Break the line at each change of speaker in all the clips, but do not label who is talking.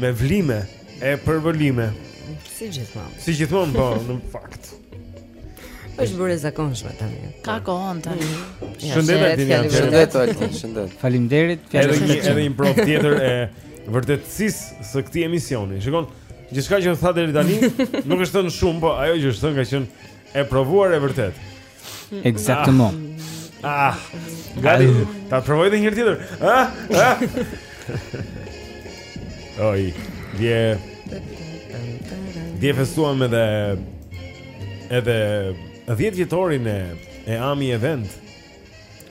Me vlime e përvëlime.
Si gjithmonë.
Si gjithmonë po, në fakt.
Është bërë e zakonshme tani.
Ka kohën tani.
Mm.
Shëndet Altin.
Shëndet Altin, shëndet.
Faleminderit.
Edhe një edhe një prov tjetër e vërtetësisë së këtij emisioni. Shikon, gjithçka që u tha deri tani nuk është thënë shumë, po ajo që është thënë ka qenë e provuar e vërtet.
Exactement.
Ah. ah. Gati. Ta provoj edhe një herë tjetër. Ah. ah. Oj, dje. Dje festuam edhe edhe 10 vjetorin e e Ami Event.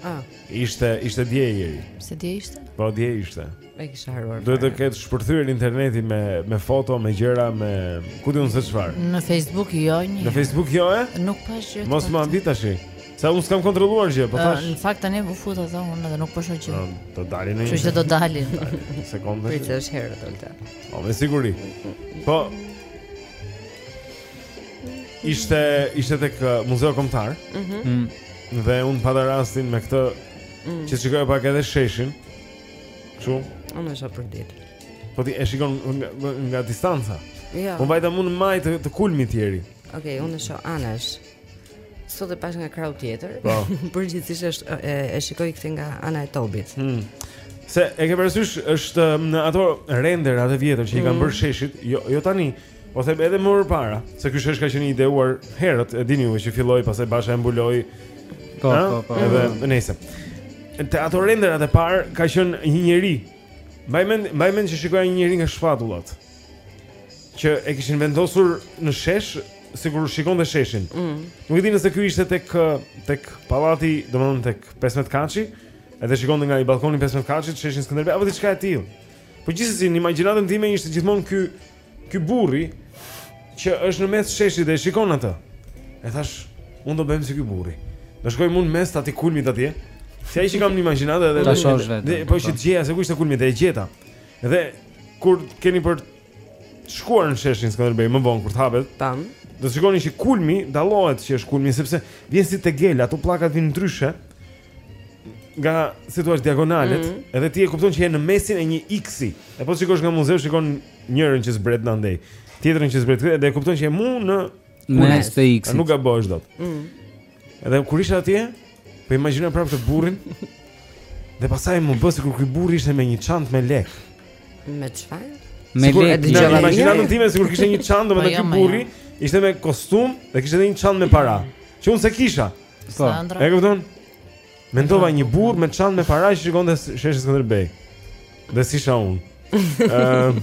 Ah.
Ishte ishte dje ere.
Se dje ishte?
Po dje ishte.
E kisha harruar.
Duhet të ketë shpërthyer interneti me me foto, me gjëra, me ku di unë se çfarë.
Në Facebook jo një.
Në Facebook jo e?
Nuk pashë gjë.
Mos më mbi tash. Sa unë s'kam kontrolluar gjë, po thashë.
Në fakt tani u futa dhe unë dhe nuk po shoh gjë.
Do dalin në.
Që do dalin.
Sekondë.
Pritë është herë dolta.
Po me siguri. Po. Ishte ishte tek uh, Muzeu Kombëtar. Mhm.
Mm.
Dhe unë pata rastin me këtë mm. që të shikoja pak edhe sheshin. Kështu?
Unë e shoh përditë.
Po ti e shikon nga, nga distanca.
Jo.
Unë vajta mun në majë të, të kulmi tjeri.
Okej, okay, unë e shoh anash. Sot e pash nga krau tjetër.
Po.
Përgjithësisht është e, e shikoj këtë nga ana e Tobit.
Hmm. Se e ke parasysh është në ato renderat e vjetër që i kanë mm. bërë sheshit, jo jo tani, Po them edhe më parë, se ky shesh ka qenë ideuar herët, e dini ju që filloi, pastaj Basha e mbuloi.
Po, po, po.
Edhe mm. nëse. Te ato renderat e parë ka qenë një njeri. Mbaj mend, mbaj mend që shikoja një njeri nga shpatullat. Që e kishin vendosur në shesh sikur shikonte sheshin.
Mm.
Nuk e di nëse ky ishte tek tek pallati, domethënë tek 15 katshi, edhe shikonte nga ballkoni i 15 katshit sheshin Skënderbeu apo diçka e tillë. Po gjithsesi në imagjinatën time ishte gjithmonë ky Ky burri që është në mes të sheshit dhe e shikon atë. E thash, unë do bëhem si ky burri. Do shkoj mun në mes aty kulmit atje. Se ai që kam në imagjinatë edhe
tash është
vetë. Po që të gjeja se ku ishte kulmi dhe e gjeta. Dhe kur keni për të shkuar në sheshin Skënderbej më vonë kur të hapet
tan,
do të shikoni që kulmi dallohet që është kulmi sepse vjen si tegel, ato pllakat vijnë ndryshe. nga si thua diagonalet,
mm -hmm.
edhe ti e kupton që je në mesin e një X-i. E po të shikosh nga muzeu shikon njërën që zbret andej, tjetrën që zbret këtu dhe e kupton që je mu në
mes
të X-it.
Nuk gabosh dot. Mm -hmm. Edhe kur isha atje, po imagjinoja prapë atë burrin. dhe pastaj m'u bë sikur ky burri ishte me një çantë me lek.
Me çfarë?
Me lek.
Në imagjinatën time sikur kishte një çantë, domethënë
po
ky
jo,
burri jo. ishte me kostum dhe kishte edhe një çantë me para. Që unë s'e kisha.
Po.
E kupton? Mendova një burrë me çantë me para që shikonte sheshin Skënderbej. Dhe s'isha unë. Ëm.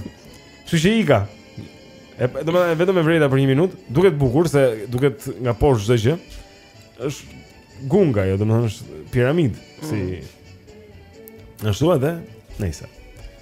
Kështu që ika. Domethënë vetëm e vrejta për një minutë, duket bukur se duket nga poshtë çdo gjë. Është gunga, jo, domethënë është piramidë, si. Mm. Ashtu edhe, nëse.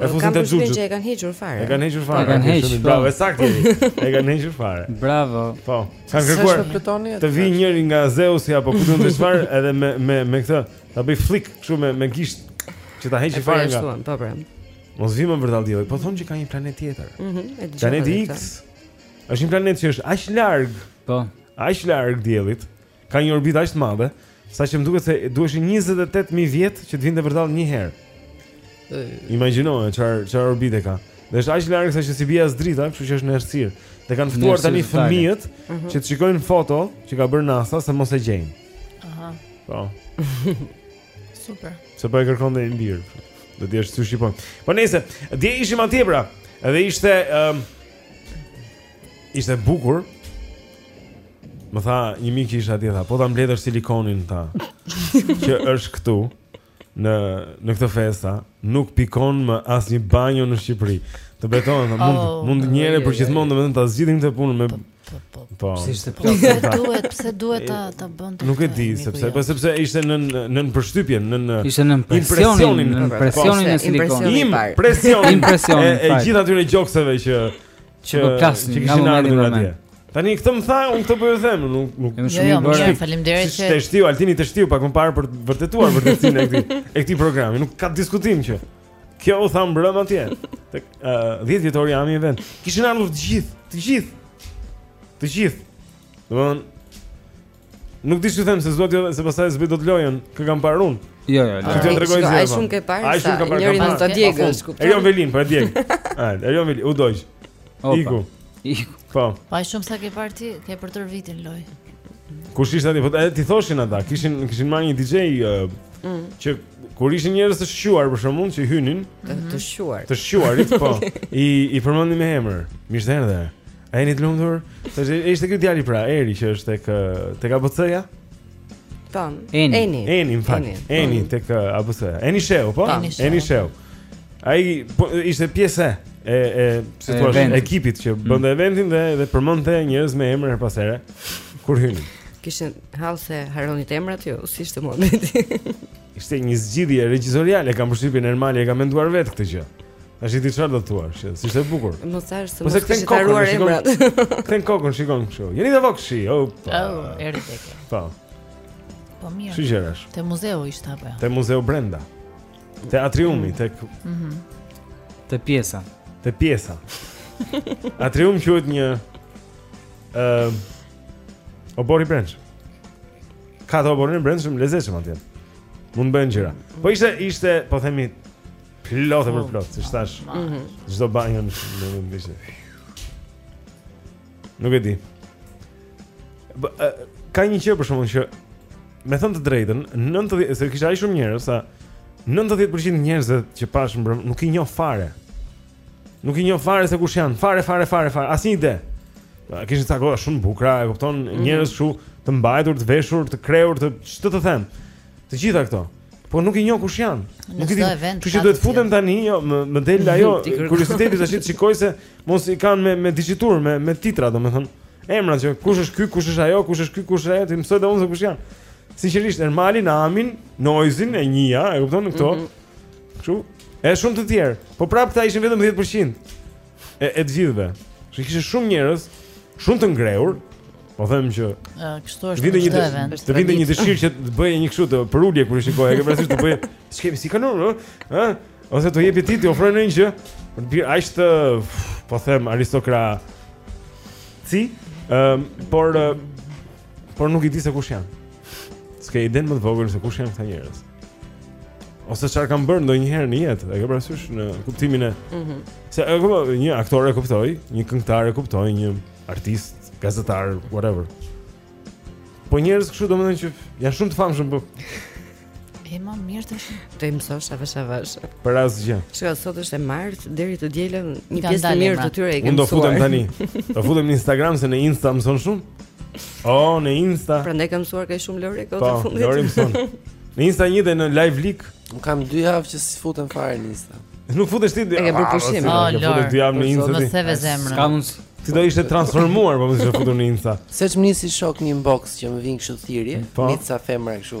E
fuzën
te xhuxhut.
E kanë hequr fare.
E kanë hequr fare.
E kanë
hequr.
Po.
Bravo, saktë. E kanë hequr fare.
Bravo.
Po.
Sa
kërkuar. Të vijë njëri nga Zeusi apo ku di unë çfarë edhe me me me këtë. Ta bëjë flik kështu me me gisht që ta heqë fare nga.
Po, po.
Mos vijmë vërdallë diellit, po thonë që ka një planet tjetër.
Mhm. Mm planet
X. Është një planet që është aq larg.
Po.
Aq larg diellit. Ka një orbitë aq të madhe, saqë më duket se duheshin 28000 vjet që të vinte vërdallë një herë. Imagjino çfarë çfarë orbite ka. Dhe është aq larg sa që s'i bie as drita, kështu që është në errësirë. Dhe kanë ftuar tani fëmijët mhm. që të shikojnë foto që ka bërë NASA se mos e gjejnë.
Aha.
Po.
Super.
Se po e kërkon dhe i mirë. Do të jesh ty shipon. Po nëse, dje ishim atje pra, edhe ishte ëm um, Ishte bukur. Më tha një mik që isha atje tha, po ta mbledhësh silikonin ta. që është këtu në në këtë festë, nuk pikon më asnjë banjo në Shqipëri. Të betohem, tha, mund mund një herë e përgjithmonë domethënë ta zgjidhim këtë punë me
Po.
Si ishte
po. Pse duhet, pse duhet ta ta bën?
Nuk e di sepse, po sepse ishte në nën përshtypje, në në
ishte në
impresionin,
në impresionin e silikonit.
Impresionin,
impresionin.
E gjithë atyre gjokseve që që kishin ardhur atje. Tani këtë më tha, unë këtë po ju them, nuk nuk
jo,
shumë
jo,
bërë.
Jo,
faleminderit
që
teshtiu, Altini teshtiu pak më parë për të vërtetuar vërtetësinë e këtij e këtij programi. Nuk ka diskutim që. Kjo u tha mbrëm atje. Tek 10 vjetori Ami Event. Kishin ardhur të gjithë, të gjithë. Të gjithë. Domthon Nuk di si t'them se zoti se pastaj s'bëj dot lojën, kë kam parë unë.
Jo, jo, jo.
Ti
trego
një.
Ai shumë ke parë.
Ai shumë ka parë.
Njëri mund ta djegësh,
kupton? Erion Veliajn, po e djeg. Ai, Erion Veliaj, u
dogj.
Iku.
Iku.
Po.
Po aq shumë sa ke parë ti, ke për tërë vitin lojë.
Kush ishte aty? Po ti thoshin ata, kishin kishin marrë një DJ mm. që kur ishin njerëz të shquar për shembull që hynin
të shquar.
Të shquarit, po. I i përmendte me emër. Mirë se erdhe. A jeni të lumtur? Është ishte ky djali pra, Eri që është tek tek ABC-ja?
Po.
Eni.
Eni,
Eni, në fakt.
Eni
po. tek ABC-ja. Eni Shehu, po?
po.
Eni Shehu. Ai po, ishte pjesë e e si thua ekipit që mm. bënte eventin dhe dhe përmendte njerëz me emër herë pas here kur hynin.
Kishin hall se harronit emrat ju, si ishte muhabeti.
Ishte një zgjidhje regjizoriale, kam përshtypjen Ermali e ka menduar vetë këtë gjë. A ti çfarë do të thua? Si ishte e bukur.
Mos thash se mos
kam harruar
emrat.
Kthen kokën, shikon kështu. Jeni te Vokshi. Oh,
erdhi tek.
Po.
Po mirë.
Si gjerash?
Te muzeu ishte apo jo?
Te muzeu brenda. Te atriumi mm. tek. Mhm.
Te pjesa.
Te pjesa. Atrium quhet një ë uh, oborr i brendshëm. Ka te oborri i brendshëm lezetshëm atje. Mund të bëhen gjëra. Po ishte ishte, po themi plot e përplot, siç thashë.
Mhm.
Çdo banjë në në bishë. Nuk e di. Bë, a, ka një gjë për shembull që me thënë të drejtën, 90 se ishin aq shumë njerëz sa 90% e njerëzve që pashë mbrëmë nuk i njoh fare. Nuk i njoh fare se kush janë. Fare fare fare fare. Asnjë ide. A ishin ca goca shumë të bukura, e kupton? Mm. Njerëz kështu të mbajtur, të veshur, të krehur, të ç'të të them. Të gjitha këto. Po nuk i njoh kush janë. Nuk i di. Kështu që duhet
të
futem tani, jo, më më del ajo kurioziteti tash të shikoj se mos i kanë me me diçiturë, me me titra, domethënë. Emrat që kush është ky, kush është ajo, kush është ky, kush është ajo, t'i mësoj domethënë se kush janë. Sinqerisht, Ermalin, Amin, Noizin i njihja, e kupton këto? Mm -hmm. Kështu? E shumë të tjerë. Po pra këta ishin vetëm 10% e e të gjithëve. Kështu kishte shumë njerëz, shumë të ngrehur. Po them që
kështu është.
Vinte një të vinte një dëshirë që të bëje një kështu të përulje kur i shikoje, e ke parasysh të bëje. Ç'kemi si kalon, ë? Ose t'i jepje t'i t'i ofroje një gjë. Për të bërë aq të po them aristokrat. Si? Ehm, por por nuk i di se kush janë. S'ke idenë më të vogël se kush janë këta njerëz. ose çfarë kanë bërë ndonjëherë në jetë, e ke parasysh në kuptimin e Ëh. Mm se një aktor e kuptoj, një këngëtar e kuptoj, një artist, gazetar, whatever. Po njerëz kështu domethënë që janë shumë të famshëm, po
E më mirë
të shumë. Do i mësosh avash avash.
për asgjë.
Çka, sot është e martë, deri të dielën një
Ka
pjesë të
ndalë,
mirë ma.
të
tyre e
Unë do futem tani. Do futem në Instagram se në Insta mëson shumë. Oh, në Insta.
Prandaj kam mësuar kaq shumë Lori këto të fundit.
Po, Lori mëson. Në Insta një dhe në live leak.
Unë kam 2 javë që s'futem fare në Insta.
Nuk futesh ti.
E ke bërë pushim.
Oh,
Lori. Futesh 2 javë në Insta.
Mos
e
ve zemrën.
Ka mund
Ti do ishte transformuar po mos ishe futur në Insta.
Se ç'më nisi shoku një inbox që më vin kështu thirrje,
po.
me ca femra kështu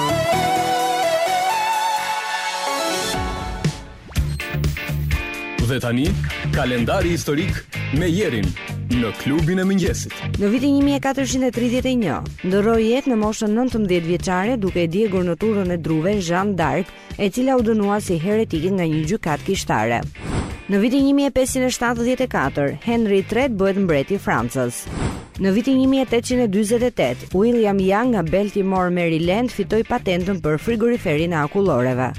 Dhe
tani, kalendari historik me Jerin në klubin e mëngjesit.
Në vitin 1431, ndërroi jetë në moshën 19 vjeçare duke u djegur në turrën e druve Jean d'Arc, e cila u dënua si heretike nga një gjykatë kishtare. Në vitin 1574, Henry III bëhet mbret i Francës. Në vitin një mijë e tetëqind e dyzet e tetë, William Young nga Baltimore, Maryland, fitoi patentën për frigoriferin e akulloreve.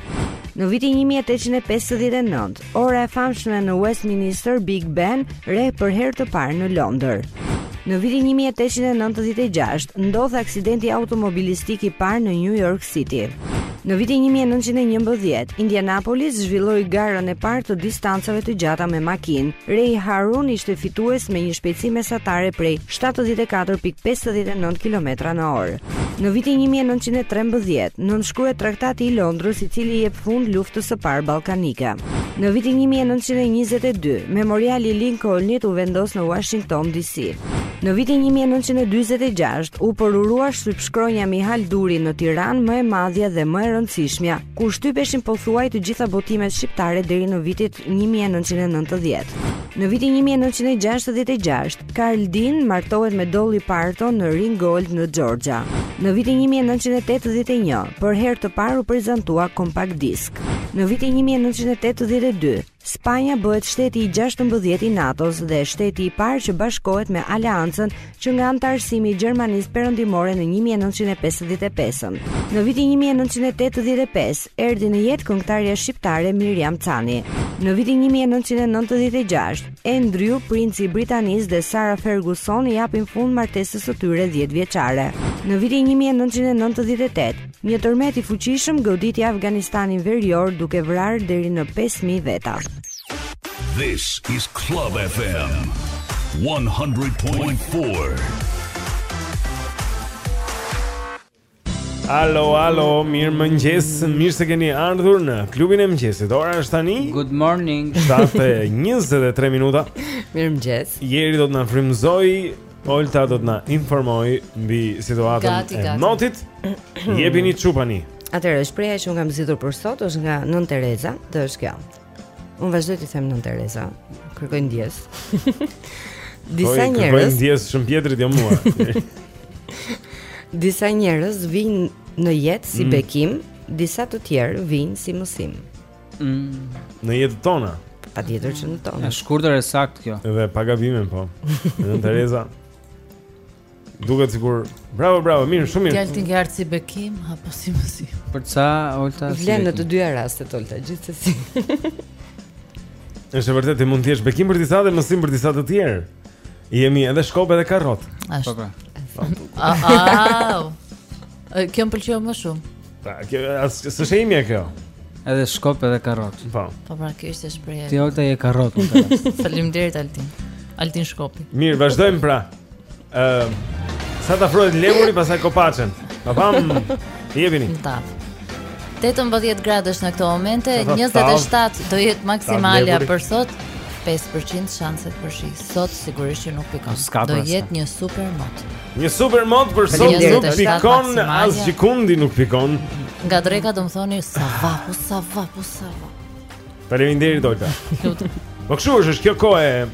Në vitin 1859, ora e famshme në Westminster Big Ben reh për herë të parë në Londër. Në vitin 1896, ndodh aksidenti automobilistik i parë në New York City. Në vitin një mijë e nëntëqind e njëmbëdhjetë, Indianapolis zhvilloi garën e parë të distancave të gjata me makinë. Ray Harroun ishte fitues me një shpejtësi mesatare prej shtatëdhjetë e katër pikë pesëdhjetë e nëntë kilometra në orë. Në vitin një mijë e nëntëqind e trembëdhjetë, nënshkruhet Traktati i Londrës, i cili i jep fund Luftës së Parë Ballkanike. Në vitin një mijë e nëntëqind e njëzet e dy, Memoriali i Lincolnit u vendos në Uashington, DC. Në vitin një mijë e nëntëqind e dyzet e gjashtë u përurua shtypshkronja Mihal Duri në Tiranë më e madhja dhe më e rëndësishmja, ku shtypeshin pothuaj të gjitha botimet shqiptare deri në vitet një mijë e nëntëqind e nëntëdhjetë. Në vitin një mijë e nëntëqind e gjashtëdhjetë e gjashtë, Carl Dean martohet me Dolly Parton në Ringgold në Xhorxhia. Në vitin një mijë e nëntëqind e tetëdhjetë e një, për herë të parë u prezantua kompakt disk. Në vitin një mijë e nëntëqind e tetëdhjetë e dy, Spanja bëhet shteti i gjashtëmbëdhjetë i NATO-s dhe shteti i parë që bashkohet me Aleancën që nga anëtarësimi i Gjermanisë Perëndimore në një mijë e nëntëqind e pesëdhjetë e pesë. Në vitin një mijë e nëntëqind e tetëdhjetë e pesë erdhi në jetë këngëtarja shqiptare Miriam Cani. Në vitin një mijë e nëntëqind e nëntëdhjetë e gjashtë, Andrew, princi i Britanisë dhe Sarah Ferguson i japin fund martesës së tyre dhjetë vjeçare. Në vitin një mijë e nëntëqind e nëntëdhjetë e tetë, Një tërmet i fuqishëm goditi Afganistanin verior duke vrarë deri në 5000 veta.
This is Club FM 100.4.
Alo, alo, mirëmëngjes, mirë se keni ardhur në klubin e mëngjesit. Ora është tani
Good morning
7.23 minuta
Mirëmëngjes
Jeri do të na frymëzojë Olta do të na informojë mbi situatën
gati,
e
gati.
motit. Jepini çupani.
Atëherë shprehja që unë kam zgjedhur për sot është nga Nën Tereza, dhe është kjo. Unë vazhdoj të them Nën Tereza. Kërkoj ndjesë. Disa njerëz.
Kërkoj
ndjesë
Shën Pjetrit jo mua.
Disa njerëz vijnë në jetë si
mm.
bekim, disa të tjerë vijnë si mësim.
Mm.
Në jetën tonë.
Patjetër që në tonë.
E shkurtër e saktë kjo.
Edhe pa gabime po. Nën Tereza. Duket sikur bravo bravo mirë shumë mirë.
Djalë ti ngjarë si bekim apo si mësim.
Për ça Olta?
Vlen në të dyja rastet Olta gjithsesi.
Është e vërtetë ti mund të jesh bekim për disa dhe mësim për disa të tjerë. Jemi edhe shkop edhe
karotë.
Ashtu.
Po,
po. Au. Kjo më pëlqeu më shumë.
Pa, kjo është shprehja kjo
Edhe shkop edhe karotë
Po
Po pra, kjo është shprehja
Ti Olta je karotë
Faleminderit Altin Altin Shkopi
Mirë, vazhdojmë pra uh, Sa të afrohet lemuri, pasaj kopaçen Pa pam, jepini
Në tafë 18 gradësh në këto momente, 27 do jetë maksimalja për sot, 5% shanse për shi. Sot sigurisht që nuk pikon. Do jetë një super mot.
Një super mot për sot nuk pikon as gjëkundi nuk pikon.
Nga dreka do më thoni sa vapë, sa vapë, sa vapë.
Faleminderit Olta. Po kshu është kjo kohë e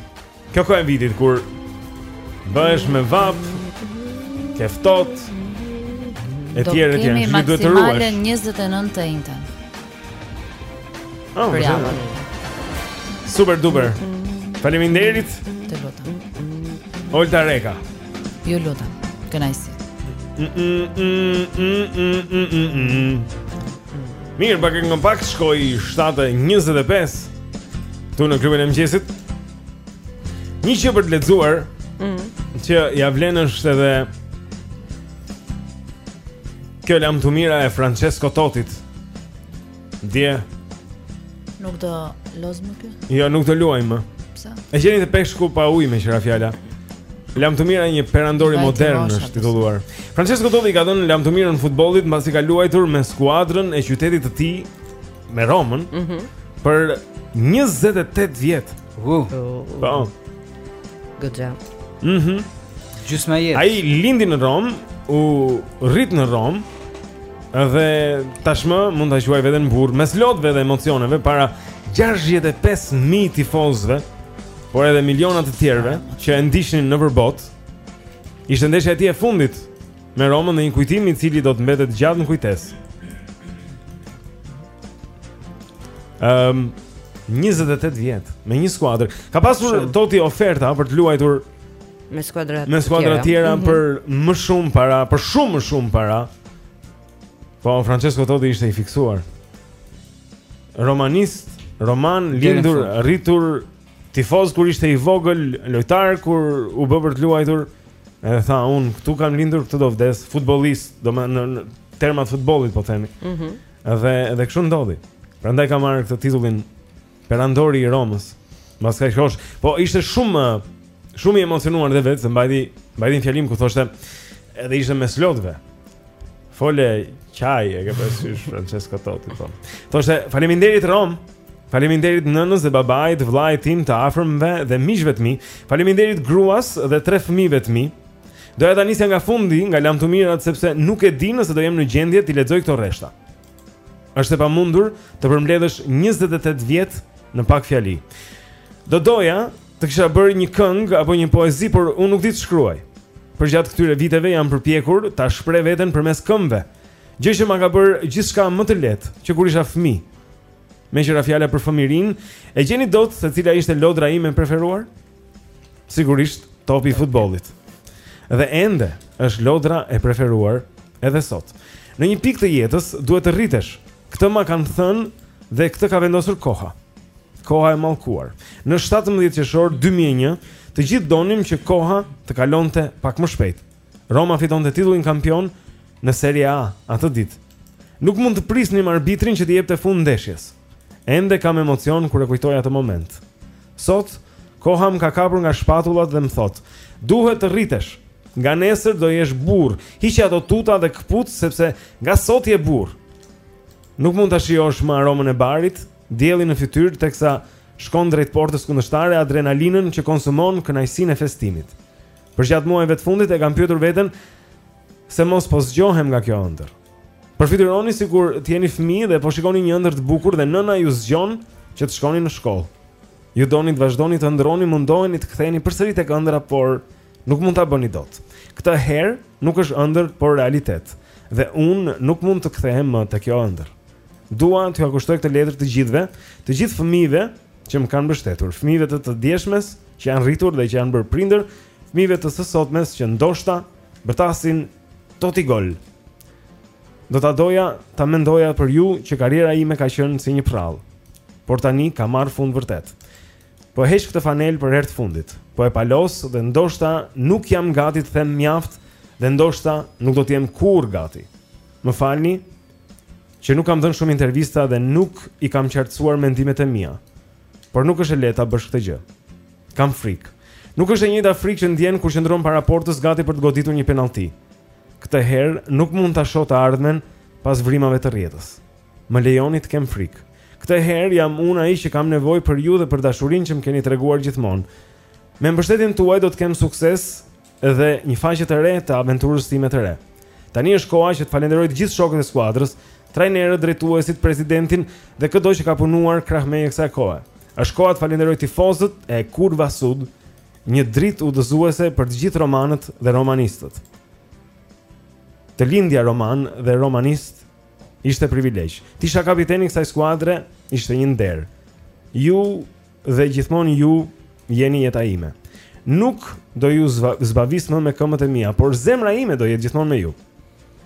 kjo kohë e vitit kur bëhesh me vapë, ke ftohtë. Etj etj, ju
duhet
të ruash. Do të
kemi
maksimale
29 të enjten.
Oh,
për javën.
Super duper. Faleminderit.
Të lutem.
Olta Reka.
Ju lutem. Kënaqësi.
Mirë, pak e ngëm pak shkoi 7.25 Këtu në klubin e mëngjesit Një gjë për të lexuar mm. Që ia vlen është edhe Kjo lamtumira e Francesco Tottit. Dje
nuk do lozë më ky?
Jo, nuk do luajë më.
Pse?
E gjeni te Peshku pa ujë meqë ra fjala. Lamtumira e një perandori modern është titulluar. Francesco Totti i ka dhënë lamtumirën futbollit mbasi ka luajtur me skuadrën e qytetit të tij me Romën mm -hmm. për 28 vjet.
Uh.
Po.
Good job.
Mhm.
Mm Gjysma e jetës.
Ai lindi në Romë, u rrit në Romë. Dhe tashmë mund ta quajë veten burrë mes lotëve dhe emocioneve para 65000 tifozëve, por edhe miliona të tjerëve që e ndiqnin nëpër botë. Ishte ndeshja e tij e fundit me Romën dhe një kujtim i cili do të mbetet gjatë në kujtesë. Ehm, um, 28 vjet me një skuadër. Ka pasur
Shumë.
Totti oferta për të luajtur
me skuadra
me skuadra të tjera
mm -hmm.
për më shumë para, për shumë më shumë para. Po Francesco Totti ishte i fiksuar. Romanist, roman lindur, rritur tifoz kur ishte i vogël, lojtar kur u bë për të luajtur. Edhe tha unë këtu kam lindur këtu do vdes, futbollist, domethënë në termat e futbollit po themi.
Mhm.
Mm Dhe dhe kështu ndodhi. Prandaj ka marrë këtë titullin Perandori i Romës. Mbas ka qesh, po ishte shumë shumë i emocionuar dhe vetë se mbajti mbajti një fjalim ku thoshte edhe ishte mes lotëve. Fole qaj e ke parasysh Francesco Totti po. Thoshte faleminderit Romë. Faleminderit nënës dhe babait, vëllait tim të afërmve dhe miqve të mi. Faleminderit gruas dhe tre fëmijëve të mi. Doja ta nisja nga fundi, nga lamtumirat sepse nuk e di nëse do jem në gjendje t'i lexoj këto rreshta. Është e pamundur të përmbledhësh 28 vjet në pak fjali. Do doja të kisha bërë një këngë apo një poezi, por unë nuk di të shkruaj. Përgjatë këtyre viteve jam përpjekur ta shpreh veten përmes këmbëve. Gjë që ma ka bërë gjithçka më të lehtë që kur isha fëmijë. Meqë ra fjala për fëmijërinë, e gjeni dot se cila ishte lodra ime e preferuar? Sigurisht, topi i futbollit. Dhe ende është lodra e preferuar edhe sot. Në një pikë të jetës duhet të rritesh. Këtë ma kanë thënë dhe këtë ka vendosur koha. Koha e mallkuar. Në 17 qershor 2001, të gjithë donim që koha të kalonte pak më shpejt. Roma fitonte titullin kampion në Serie A atë ditë. Nuk mund të prisnim arbitrin që t'i jepte fund ndeshjes. Ende kam emocion kur e kujtoj atë moment. Sot koha më ka kapur nga shpatullat dhe më thotë, duhet të rritesh. Nga nesër do jesh burrë, hiqi ato tuta dhe këpucë sepse nga sot je burrë. Nuk mund ta shijosh më aromën e barit, diellin në fytyrë teksa shkon drejt portës kundërshtare, adrenalinën që konsumon kënaqësinë e festimit. Përgjatë muajve të fundit e kam pyetur veten se mos po zgjohem nga kjo ëndër. Përfytyroni sikur të jeni fëmijë dhe po shikoni një ëndër të bukur dhe nëna ju zgjon që të shkoni në shkollë. Ju doni të vazhdoni të ëndrroni, mundoheni të ktheheni përsëri tek ëndra, por nuk mund ta bëni dot. Këtë herë nuk është ëndër, por realitet. Dhe unë nuk mund të kthehem më tek kjo ëndër. Dua t'jua kushtoj këtë letër të gjithëve, të gjithë fëmijëve që më kanë mbështetur, fëmijëve të të djeshmes që janë rritur dhe që janë bërë prindër, fëmijëve të së sotmes që ndoshta bërtasin Totti gol. Do ta doja ta mendoja për ju që karriera ime ka qenë si një përrallë, por tani ka marrë fund vërtet. Po e heq këtë fanellë për herë të fundit. Po e palos dhe ndoshta nuk jam gati të them mjaft dhe ndoshta nuk do të jem kurrë gati. Më falni, që nuk kam dhënë shumë intervista dhe nuk i kam qartësuar mendimet e mia. Por nuk është e lehtë ta bësh këtë gjë. Kam frikë. Nuk është e njëjta frikë që ndjen kur qëndron para portës gati për të goditur një penallti. Këtë herë nuk mund ta shoh të ardhmen pas vrimave të rrjetës. Më lejoni të kem frikë. Këtë herë jam unë ai që kam nevojë për ju dhe për dashurinë që më keni treguar gjithmonë. Me mbështetjen tuaj do të kem sukses dhe një faqe të re të aventurës time të re. Tani është koha që të falenderoj të gjithë shokët e skuadrës, trajnerët, drejtuesit, presidentin dhe këdo që ka punuar krah meje kësaj kohe. Është koha të falenderoj tifozët e Curva Sud, një dritë udhëzuese për të gjithë romanët dhe romanistët. Të lindja roman dhe romanist ishte privilegj. T'isha kapiteni i kësaj skuadre ishte një nder. Ju Dhe gjithmonë ju jeni jeta ime. Nuk do ju zbavis më me këmët e mia, por zemra ime do jetë gjithmonë me ju.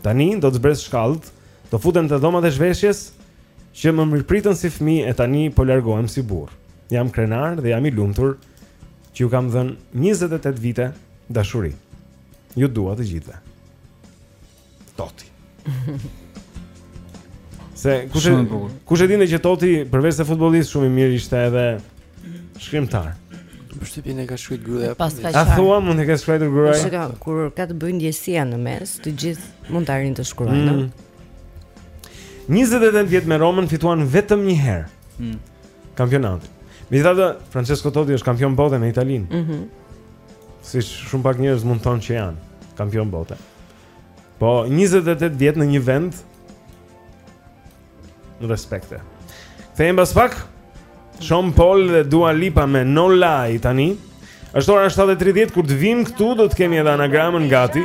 Tani do të zbres shkallët, do futem te dhomat e zhveshjes që më mirëpritën si fëmijë e tani po largohem si burrë. Jam krenar dhe jam i lumtur që ju kam dhënë 28 vite dashuri. Ju dua të gjithëve. Toti. Se kush e dinte që Toti përveç se futbollist shumë i mirë ishte edhe shkrimtar.
Për shtypin e ka shkruar gruaja.
Paska qenë.
A thua mund ta ketë shkruar gruaja?
Po shiko kur ka të bëjë ndjesia në mes, të gjithë mund të arrijnë të shkruajnë.
Mm. 28 vjet me Romën fituan vetëm një herë.
Mm.
Kampionatin. Megjithatë, Francesco Totti është kampion bote me Italinë.
Mhm.
Mm Siç shumë pak njerëz mund të thonë që janë kampion bote. Po 28 vjet në një vend. Respekte. Kthehemi pas pak.
Sean Paul dhe Dua Lipa me No Lie tani. Është ora 7:30 kur të vim këtu do të kemi edhe anagramën gati.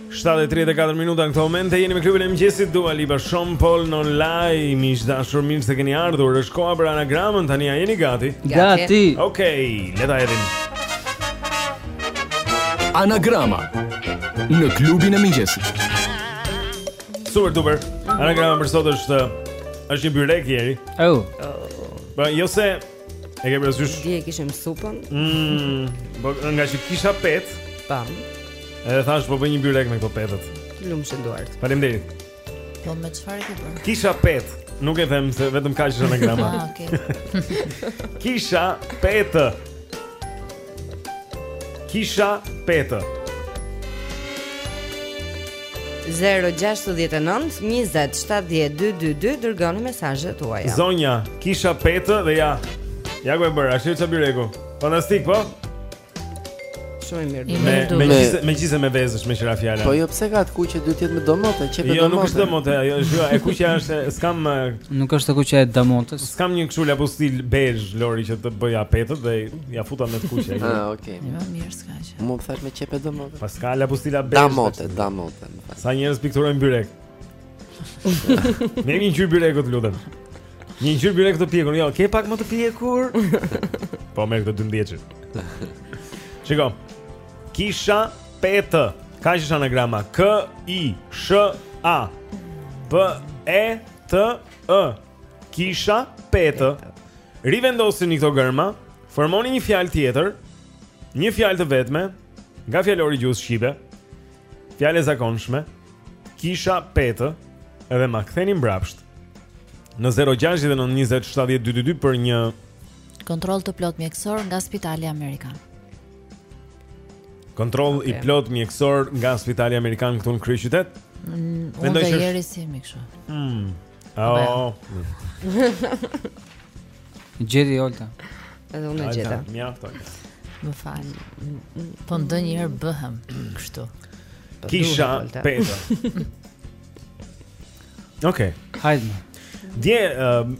7:34 minuta në këtë moment jeni me klubin e mëngjesit Dua Lipa Sean Paul No Lie miq të dashur mirë se keni ardhur është koha për anagramën tani a jeni gati
Gati
Okej okay, le ta hedhim
Anagrama në klubin e mëngjesit
Super duper Anagrama për sot është është një byrek Eri
Oh
Pra jo se E ke parasysh?
Dje kishim supën.
Mm, po ngaqë kisha petë.
Tam. Po.
Edhe thashë po bëj një byrek me këto petët.
Të lumshin duart.
Faleminderit.
Po me çfarë e ke bërë?
Kisha petë. Nuk e them se vetëm kaq është anagrama.
Ah, okay.
kisha petë. Kisha Petë
0-6-19-27-12-22 Dërgoni mesazhet tuaja
Zonja, kisha petë dhe ja Ja ku e bëre, ashtu që byreku Fantastik, po?
Shumë i mirë
Me, me, me, me gjizë me vezë, me ç'ra fjala
Po jo, pse ka të kuqe, duhet të jetë me domate, qepë domate
Jo, nuk është domate, ajo është jo, e kuqja është, s'kam
Nuk është e kuqja e domates
S'kam një kështu lapostil bezhë, Lori, që të bëj petët dhe Ja futa me të kuqe.
Ah, okay.
Jo, mirë s'ka
gjë. Unë thashë me
qepë domate. S'paska
lapostila bezhë. Domate, domate.
Sa njerëz pikturojnë byrek.
Më jep një ngjyrë byreku të lutem. Një ngjyrë byrek të pjekur. Jo, ke pak më të pjekur. Po merr këto 12. Shiko. Kisha petë. Kaq është anagrama K I S H A P E T E Kisha, petë. Rivendosini këto gërma, formoni një fjalë tjetër, një fjalë të vetme, nga fjalori i gjuhës shqipe, fjalë e zakonshme, kisha, petë, edhe ma ktheni mbrapsht, në 06 dhe në 27 për një...
Kontroll të plot mjekësor nga spitali Amerikan.
Kontroll
okay.
i plot mjekësor nga spitali Amerikan këtu në kryeqytet.
Mm, unë
do
jeri si
mjekësor.
Mm.
Oh.
Gjeti Olta.
Edhe unë gjeta.
Mjaft Olta.
Më fal. Po ndonjëherë bëhem kështu.
Po
Kisha
petë. Okej.
Hajde.
Dje ehm,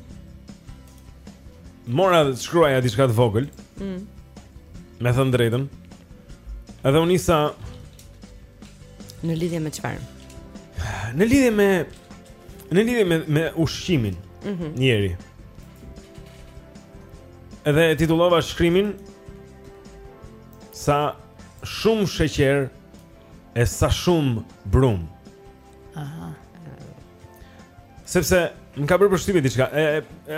mora të shkruaja diçka të vogël.
Mm.
Me thënë të drejtën. Edhe unë isha
Në lidhje me çfarë?
Në lidhje me në lidhje me me ushqimin.
Mhm.
Mm njeri. Edhe e titullova shkrimin sa shumë sheqer e sa shumë brumë.
Aha.
Sepse më ka bërë përshtypje diçka.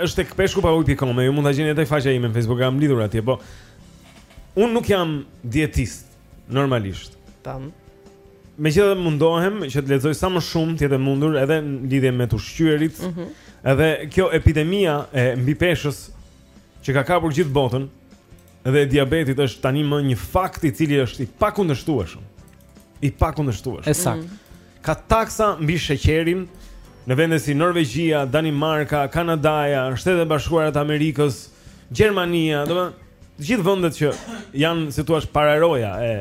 Është tek Peshku pa ujë pikë com, ju mund ta gjeni edhe te faqja ime në Facebook, kam lidhur atje, po unë nuk jam dietist. normalisht.
Tam.
Megjithatë mundohem që të lexoj sa më shumë të jetë e mundur edhe në lidhje me të ushqyerit.
Ëh. Mm -hmm.
Edhe kjo epidemia e mbipeshës që ka kapur gjithë botën dhe diabetit është tani më një fakt i cili është i pakundërshtueshëm. I pakundërshtueshëm.
Ekzakt. Mm -hmm.
Ka taksa mbi sheqerin në vende si Norvegjia, Danimarka, Kanadaja, Shtetet e Bashkuara të Amerikës, Gjermania, domethënë të gjithë vendet që janë si të thuash pararoja e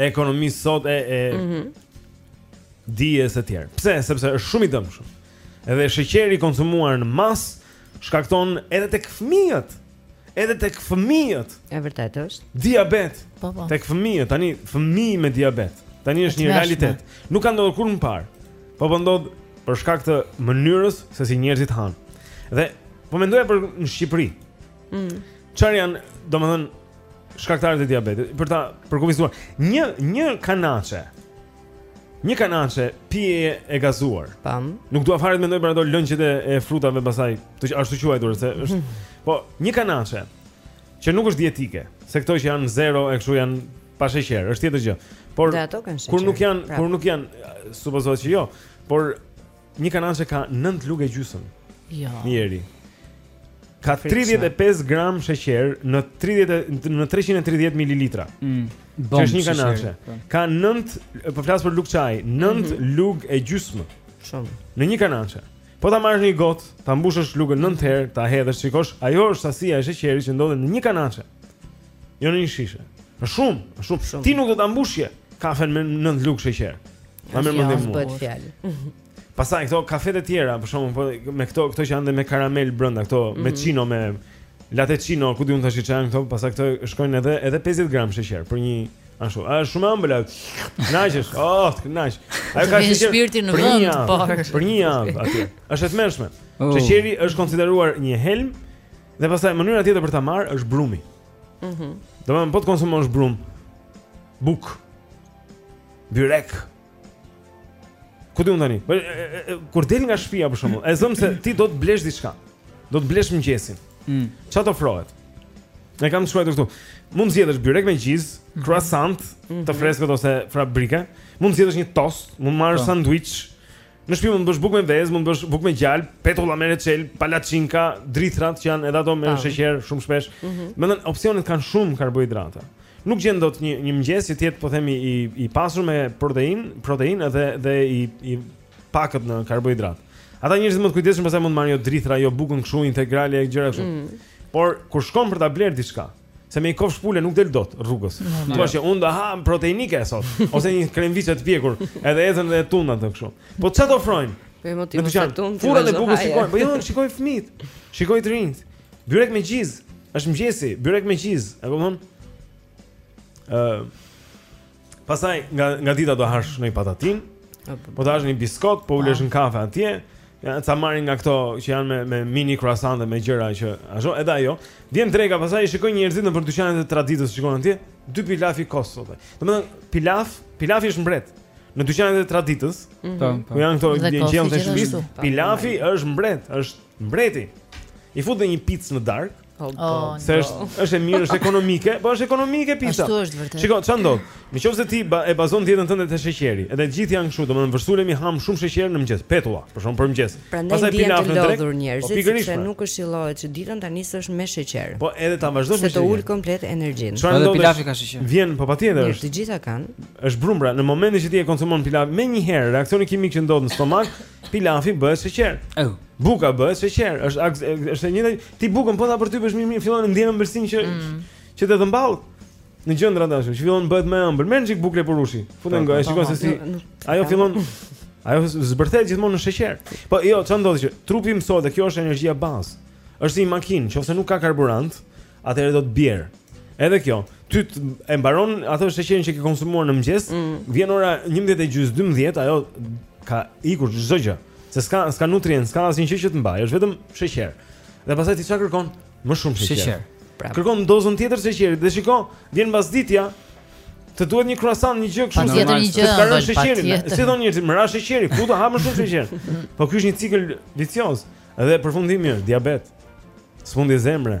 e ekonomisë sot e e
mm -hmm.
dijes e tjerë. Pse? Sepse është shumë i dëmshëm. Edhe sheqeri i konsumuar në masë shkakton edhe tek fëmijët Edhe tek fëmijët.
E vërtetë është.
Diabet.
Po po.
Tek fëmijët, tani fëmijë me diabet. Tani është një realitet. Nuk ka ndodhur kurrë më parë. Po po ndodh për shkak të mënyrës se si njerëzit hanë. Dhe po mendoja për në Shqipëri.
Mm.
Çfarë mm. janë, domethënë, shkaktarët e diabetit për ta përkufizuar. Një një kanaçe. Një kanaçe pije e gazuar.
Pam.
Nuk dua fare të mendoj për ato lëngjet e frutave pastaj, të ashtuquajtur se është. Mhm. Po, një kanaçe që nuk është dietike, se këto që janë zero e kështu janë pa sheqer, është tjetër gjë. Por kur nuk janë,
pra.
kur nuk janë, supozohet që jo, por Një kanaçe ka 9 lugë e gjysëm.
Jo.
Njeri. Ka 35 gram sheqer në 30 në 330 mililitra.
Mm.
Që është një kanaçe.
Po.
Ka 9, po flas për lugë çaj, 9 mm -hmm. lugë e gjysmë.
Shumë.
Në një kanaçe. Po ta marrësh një gotë, ta mbushësh lugën 9 herë, ta hedhësh, shikosh, ajo është sasia e sheqerit që ndodhet në një kanaçe. Jo në një shishe. Është shumë, është shumë.
Shumë.
Ti nuk do ta mbushje kafen me 9 lugë sheqer. Ma më
mendoj
mua.
Bëhet fjalë.
Pastaj këto kafet e tjera, frappuccino me këto, këto që janë me karamel brenda, këto mm -hmm. me çino mhm. me latte çino, ku di unë ça janë këto, pastaj këto shkojnë edhe edhe 50 gram sheqer për një ashtu. A është shumë ëmbël atë? Najesh, oh, të najesh.
Ai
ka sheqer.
Shpirti në vend, por
për një javë aty. Është e tmerrshme.
Oh.
Sheqeri është konsideruar një helm Dhe pastaj mënyra tjetër për ta marrë është brumi.
Mhm.
Mm Domethënë po të konsumosh brumë. Bukë. Byrek. Ku ti tani, po, kur del nga shtëpia për shembull, e zëmë se ti do të blesh diçka. Do të blesh mëngjesin.
Mhm.
Çfarë të ofrohet? E kam shkruar këtu. Mund të zgjedhësh byrek me gjizë, mhm. croissant, mm -hmm. të mhm. freskët ose fabrike. Mund të zgjedhësh një tost, mund të marrësh
po.
sanduiç, Në shtëpi mund të bësh bukë me vezë, mund të bësh bukë me gjalp, petulla me reçel, palaçinka, drithërat që janë edhe ato me sheqer shumë shpesh. Mm -hmm. Domethënë opsionet kanë shumë karbohidrate. Nuk gjen dot një një mëngjes që të jetë po themi i i pasur me proteinë, proteinë edhe dhe i i pakët në karbohidrat. Ata njerëzit më të kujdesshëm pastaj mund të marrin jo drithëra, jo bukën kështu integrale e gjëra kështu.
Mm.
Por kur shkon për ta blerë diçka, Se me një kofshë pule nuk del dot rrugës. Thua që unë do ha proteinike sot ose një kremviçe të pjekur, edhe ecën dhe tund atë kështu. Po ça të ofrojnë?
Po më ti
më
tund.
Furrat
e
bukës shikoj, po jo, shikoj fëmijët. Shikoj të rinjtë. Byrek me gjizë. Është mëngjesi, byrek me gjizë. E kupton? Ë Pastaj nga nga dita do hash ndonjë patatinë. Po do hash një biskotë, po ulesh në kafe atje. Ja, ca marrin nga këto që janë me me mini croissant dhe me gjëra që ashtu edhe ajo. Vjen dreka, pastaj i shikoj njerëzit nëpër dyqanet e traditës shikon atje, dy pilaf i kos sot. Domethënë pilaf, pilafi është mbret. Në dyqanet e traditës,
mm -hmm.
ku janë këto gjëra të shtëpisë, pilafi është mbret, është mbreti. I fut dhe një picë në darkë.
Oh, oh,
se është no. është e mirë, është ekonomike, po është ekonomike pizza.
Ashtu është vërtet.
Shiko, ça ndodh. Në qoftë se ti ba, e bazon dietën tënde te sheqeri, edhe të gjithë janë kështu, domethënë vërsulemi hamë shumë sheqer në mëngjes, petulla, palaçinka për mëngjes. Pastaj pilaf në
drekë.
Po pikërisht
se
pra.
nuk këshillohet që ditën ta nisësh me sheqer.
Po edhe ta vazhdosh me sheqer.
Se të ul komplet energjinë.
Ça
ndodh.
Pilafi ka sheqer.
Vjen po patjetër.
Të gjitha kanë.
Është brumë pra, në momentin që ti e konsumon pilaf, menjëherë reaksioni kimik që ndodh në stomak, pilafi bëhet sheqer.
Oh.
Buka bëhet sheqer, është aks, është e njëjta. Ti bukën po ta përtypësh mirë mirë, fillon të ndiesh ëmbëlsinë që mm. që të të mbajë. Në gjendra tash, që fillon bëhet më e ëmbël. Merr një çik bukë purushi. Fute
në
gojë, e shikon se si ajo fillon ajo zbërthehet gjithmonë në sheqer. Po jo, ça ndodh që trupi mësohet dhe kjo është energjia bazë. Është si një makinë, nëse nuk ka karburant, atëherë do të bjerë. Edhe kjo, ty e mbaron atë sheqerin që ke konsumuar në mëngjes, mm. vjen ora 11:30, ajo ka ikur çdo gjë. Se s'ka s'ka nutrient, s'ka asnjë gjë që të mbajë, është vetëm sheqer. Dhe pastaj ti ça kërkon? Më shumë sheqer.
Sheqer.
Prapë.
Kërkon dozën tjetër sheqerit dhe shiko, vjen mbasditja. Të duhet një croissant, një gjë kështu
se
të ka rënë
sheqeri.
Si thonë njerëzit, më ra sheqeri, ku të ha më shumë sheqer? Po ky është një cikël vicioz. Dhe përfundimi është diabet. Sëmundje zemre.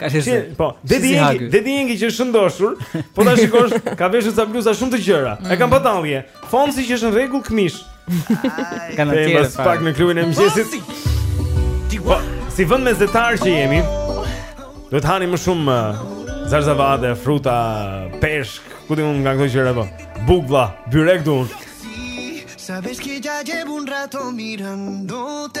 Ka
lezet.
Qe,
po, Daddy
Yankee,
Daddy Yankee që është shëndoshur, po ta shikosh, ka veshur ca bluza shumë të gjëra. Mm. E kam pa tallje. Fonsi që është në rregull, këmishë.
Ka
në
tjerë.
Pas pak në klubin e mëngjesit. Po, si vend mesdhetar që jemi. Duhet të hani më shumë uh, zarzavate, fruta, peshk, ku ti mund nga këto gjëra po. Bukë, byrek dun.
Sabes que ya llevo un rato mirándote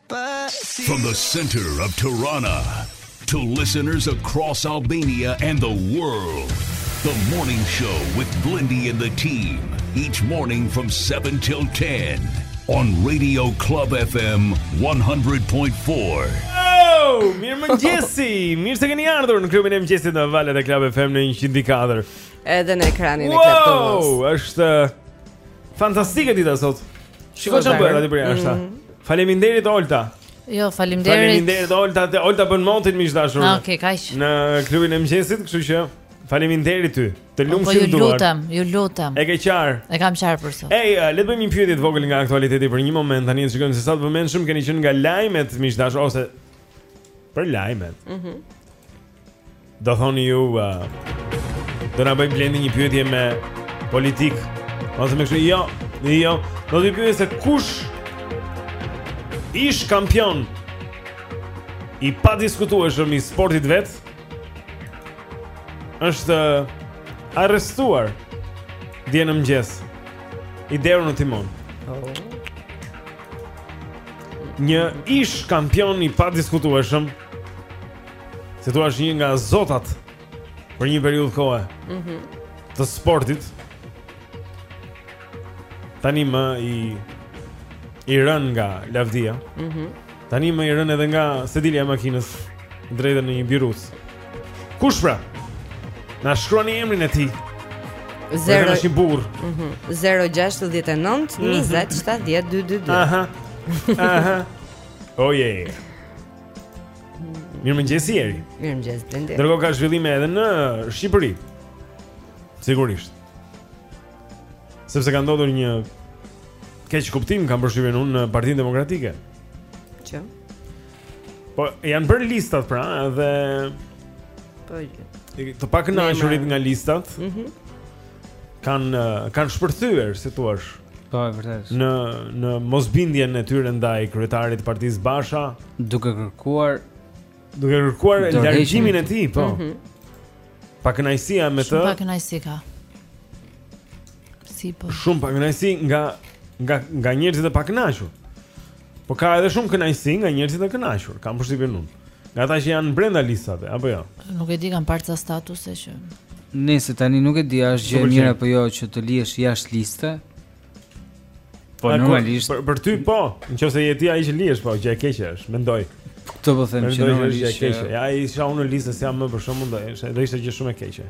From the center of Tirana to listeners across Albania and the world. The morning show with Blendi and the team each morning from 7 till 10 on Radio Club FM 100.4.
Oh, mirëmëngjesi, mirë se keni ardhur në klubin e mëngjesit në valët e Club FM në 104.
Edhe në ekranin e Club TV.
Wow, është uh, fantastike dita sot. Shiko ç'na bëre ti përjashta.
Mhm.
Faleminderit Olta.
Jo, faleminderit.
Faleminderit Olta, se Olta bën motin miq të dashur.
Ah, okej, okay, kaq.
Në klubin e mëngjesit, kështu që faleminderit ty. Të
po,
po,
lumshin
duart.
Po ju lutem, ju lutem.
E ke qar.
E kam qar për sot.
Ej, le të bëjmë një pyetje të vogël nga aktualiteti për një moment tani, shikojmë se sa të vëmendshëm keni qenë nga lajmet miq të dashur ose për lajmet.
Mhm.
Mm Do thoni ju uh, Do na bëjë Blendi një pyetje me politikë Ose me kështu jo, jo Do t'ju pyes se kush Ish kampion I padiskutueshëm i sportit të vet është uh, arrestuar Dje në mëngjes I dehur në timon oh. Një ish kampion i padiskutueshëm Se ky është një nga zotat Për një periudhë kohe
mm -hmm.
Të sportit Tani më i i rënë nga lavdia
mm -hmm.
Tani më i rënë edhe nga Sedilja e makinës Drejt e në një birucë Kush pra? Na shkruani emrin e tij.
0
është një burrë.
Mhm. 069 20 70 222.
Aha. Aha. Oje. Mirëmëngjes Eri.
Mirëmëngjes Blendi.
Ndërkohë ka zhvillime edhe në Shqipëri. Sigurisht. Sepse ka ndodhur një keqkuptim kam përshtypjen unë në Partinë Demokratike.
Që?
Po janë bërë listat pra dhe
po
të pakënaqurit nga listat.
Mhm.
Mm kanë kanë shpërthyer, si thua.
Po, vërtet.
Në në mosbindjen e tyre ndaj kryetarit të partisë Basha,
duke kërkuar
duke kërkuar largimin
e
tij, po.
Mm
-hmm. Pakënaqësia me të.
Shumë pakënaqësi ka. Si po.
Shumë pakënaqësi nga nga nga njerëzit e pakënaqur. Po ka edhe shumë kënaqësi nga njerëzit e kënaqur, kam përshtypjen unë. Nga ata që janë brenda listave, apo jo? Ja?
Nuk e di kam parë ca statuse që
Nëse tani nuk e di a është gjë e mirë apo jo që të lihesh jashtë liste. Po normalisht
për, për ty po, nëse je ti ai që lihesh po, gjë e keqe është, mendoj.
Këtë po them që
normalisht gjë e keqe. Ja, po t'isha unë në listë, jam më për shkakun do ishte, do ishte gjë shumë e keqe.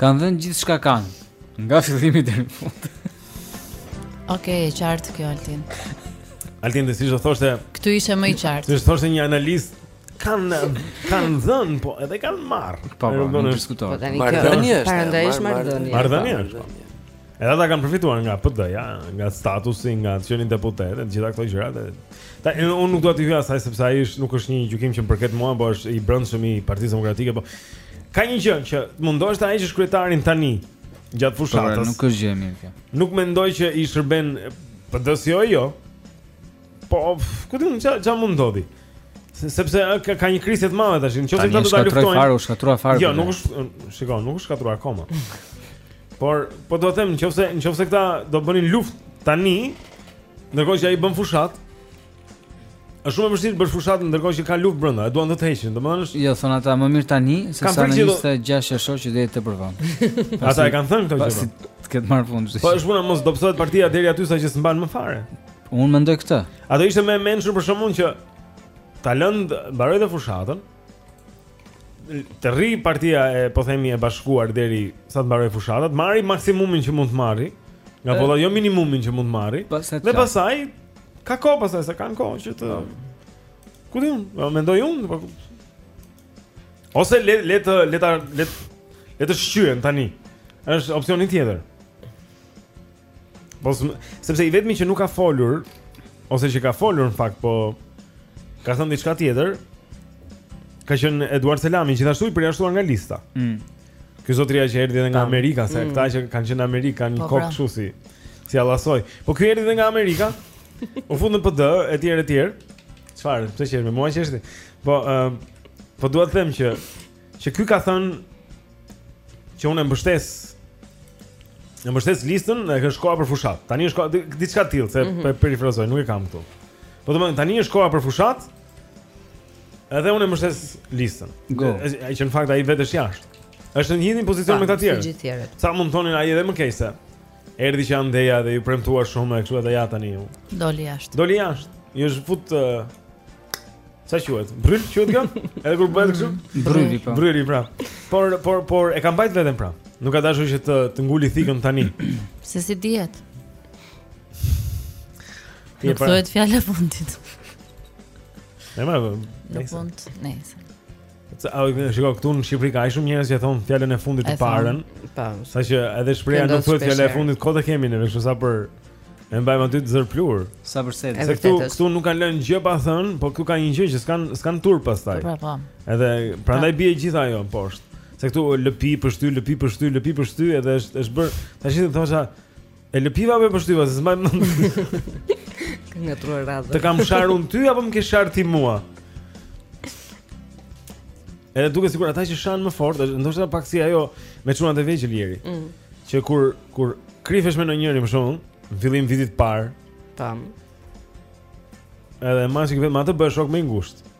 Kanë dhënë gjithçka kanë, nga fillimi deri në fund.
Okej, okay, qartë kjo Altin.
Altin dhe si do thoshte?
Këtu ishte më i qartë.
Si do thoshte një analist kanë kanë dhënë po edhe kanë marrë.
Po, po, nuk diskutohet.
Po,
marrëdhënie është.
Prandaj është marrëdhënie.
Marrëdhënie është. Po. Edhe ata kanë përfituar nga PD-ja, nga statusi, nga qenia deputet, e të gjitha këto gjëra. Tani unë unë nuk dua t'i hyj asaj sepse ai është nuk është një gjykim që më përket mua, por është i brendshëm i Partisë Demokratike, po ka një gjë që të mundohesh ta heqësh kryetarin tani gjatë fushatës.
Po, nuk është gjë e mirë kjo.
Nuk mendoj që i shërben PD-së jo, jo. Po, ku ti mund të mund të ndodhë? Sepse ka, ka një krizë të madhe tash, nëse këta do ta luftojnë.
Fare, u shkatërrua fare.
Jo, nuk është, shikoj, nuk është shkatërruar akoma. Por, po do të them, nëse nëse këta do bënin luftë tani, ndërkohë që ai bën fushatë, është shumë e vështirë të bësh fushatë ndërkohë që ka luftë brenda, e duan të të heqin, domethënë është.
Jo, thonë ata më mirë tani se sa në 26 qershor që deri të përvon.
Ata e kanë thënë këto gjëra.
Pasi të ketë marrë fund.
Po është puna mos dobësohet partia deri aty sa që s'mban më fare.
Unë mendoj këtë.
A do ishte më e mençur për shembull që ta lënë të mbarojë dhe fushatën? Të rri partia e po themi e bashkuar deri sa të mbarojë fushata, të marri maksimumin që mund të marri, nga po jo minimumin që mund të marri. Dhe pastaj ka kohë pastaj sa kanë kohë që të po. Ku di unë, po, mendoj unë, po Ose le le të le ta le të shqyen tani. Është opsioni tjetër. Po sepse i vetmi që nuk ka folur ose që ka folur në fakt po ka thënë diçka tjetër. Ka qenë Eduard Selami gjithashtu i përjashtuar nga lista.
Mm.
Ky zotria që erdhi edhe nga
Tam.
Amerika, se
mm.
këta që kanë qenë në Amerikë kanë
po,
kokë
pra.
kështu si si allasoj. Po ky erdhi edhe nga Amerika. U fut në PD etj etj. Çfarë? Pse qesh me mua qesh? Po ë uh, po dua të them që Që ky ka thënë që unë e mbështes Në mbështes listën se është koha për fushatë Tani është koha, diçka e tillë, se mm -hmm. perifrazoj, nuk e kam këtu Po do të thotë, tani është koha për fushatë Edhe unë e mbështes listën Ai që në fakt ai vetë është jashtë është në njëjtin pozicion pa, me
këta
të tjerët
si
Sa mund të thonim ai edhe më keq se Erdi që andeja dhe iu premtua shumë e kështu edhe ja tani
Doli jashtë
Doli jashtë Iu është fut uh, Sa quhet? Bryl quhet kjo? Edhe kur bëhet kështu?
Bryli po.
Bryli pra. Por por por e ka mbajt veten pra. Nuk ka dashur që të të nguli thikën tani.
Se s'i dihet.
Ti e pra.
Thuhet fjala e fundit.
Ne më.
Në fund, nejse.
Sa u kemi shiko këtu në Shqipëri ka shumë njerëz që thon fjalën e fundit të parën.
Po.
Saqë edhe
shprehja
nuk thuhet fjala e fundit, kot e kemi ne kështu sa për e mbajmë aty të zërplur.
Sa për sel.
Se këtu këtu nuk kanë lënë gjë pa thën, po këtu ka një gjë që s'kan s'kan turp pastaj.
Po, po, po.
Edhe prandaj bie gjithë ajo poshtë. Se këtu lëpi pështy, lëpi pështy, lëpi pështy, edhe është është bër tashi thosha E lëpiva apo pështyva, se s'maj mend
Ka ngatërruar radhë
Të kam sharë unë ty, apo më ke sharë ti mua Edhe duket sikur ata që shanë më fort është ndoshta pak si ajo me çunat e vegjël Eri.
Mm.
Që kur kur krifesh me ndonjërin për shembull, në fillim të vitit të parë,
tam,
Edhe masi që me atë bëhesh shok më i ngushtë.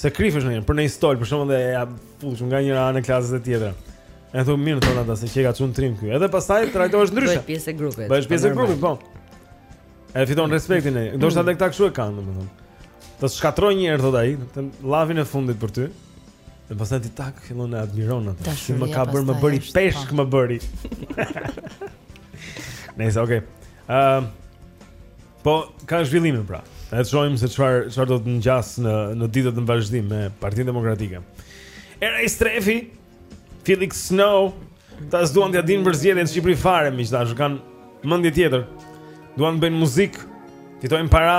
Se krifesh me ndonjërin për një stol, për shembull dhe ja fut nga njëra anë e klasës te tjetra. Edhe mirë thonë ata se qenka çun trim ky. Edhe pastaj trajtohesh ndryshe.
Bëhesh pjesë e grupit.
Bëhesh pjesë e grupit, po. E fiton respektin e. Ndoshta ata kshu e kanë, domethënë. Të shkatrroj një herë thotë ai, të llafin e fundit për ty. Dhe pastaj ti tak fillon ta admiron atë. Si më ka bërë më bëri peshk më bëri. Nejse okay. Ëm uh, Po ka zhvillime pra. Le të shohim se çfarë çfarë do të ngjasë në në ditët në vazhdim me Partinë Demokratike. Era Istrefi Felix Snow këta s'duan t'ia dinë për zgjedhjet në Shqipëri fare, miq të dashur, kanë mendje tjetër. Duan të bëjnë muzikë, fitojnë para,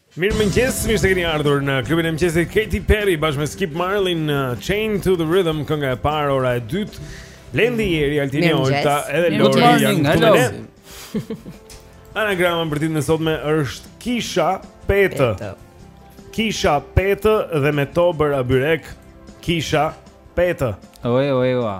Mirëmëngjes,
mirë se keni ardhur në klubin e mëngjesit Katy Perry bashkë me Skip Marley në uh, Chained to the Rhythm Kënga e parë, ora e dytë Lendi, Jeri, Altini
e
Olta edhe Lori janë të të të Anagrama për ditën e sotme është Kisha Petë Kisha Petë dhe me to bëra byrek Kisha Petë Oje, oje, oje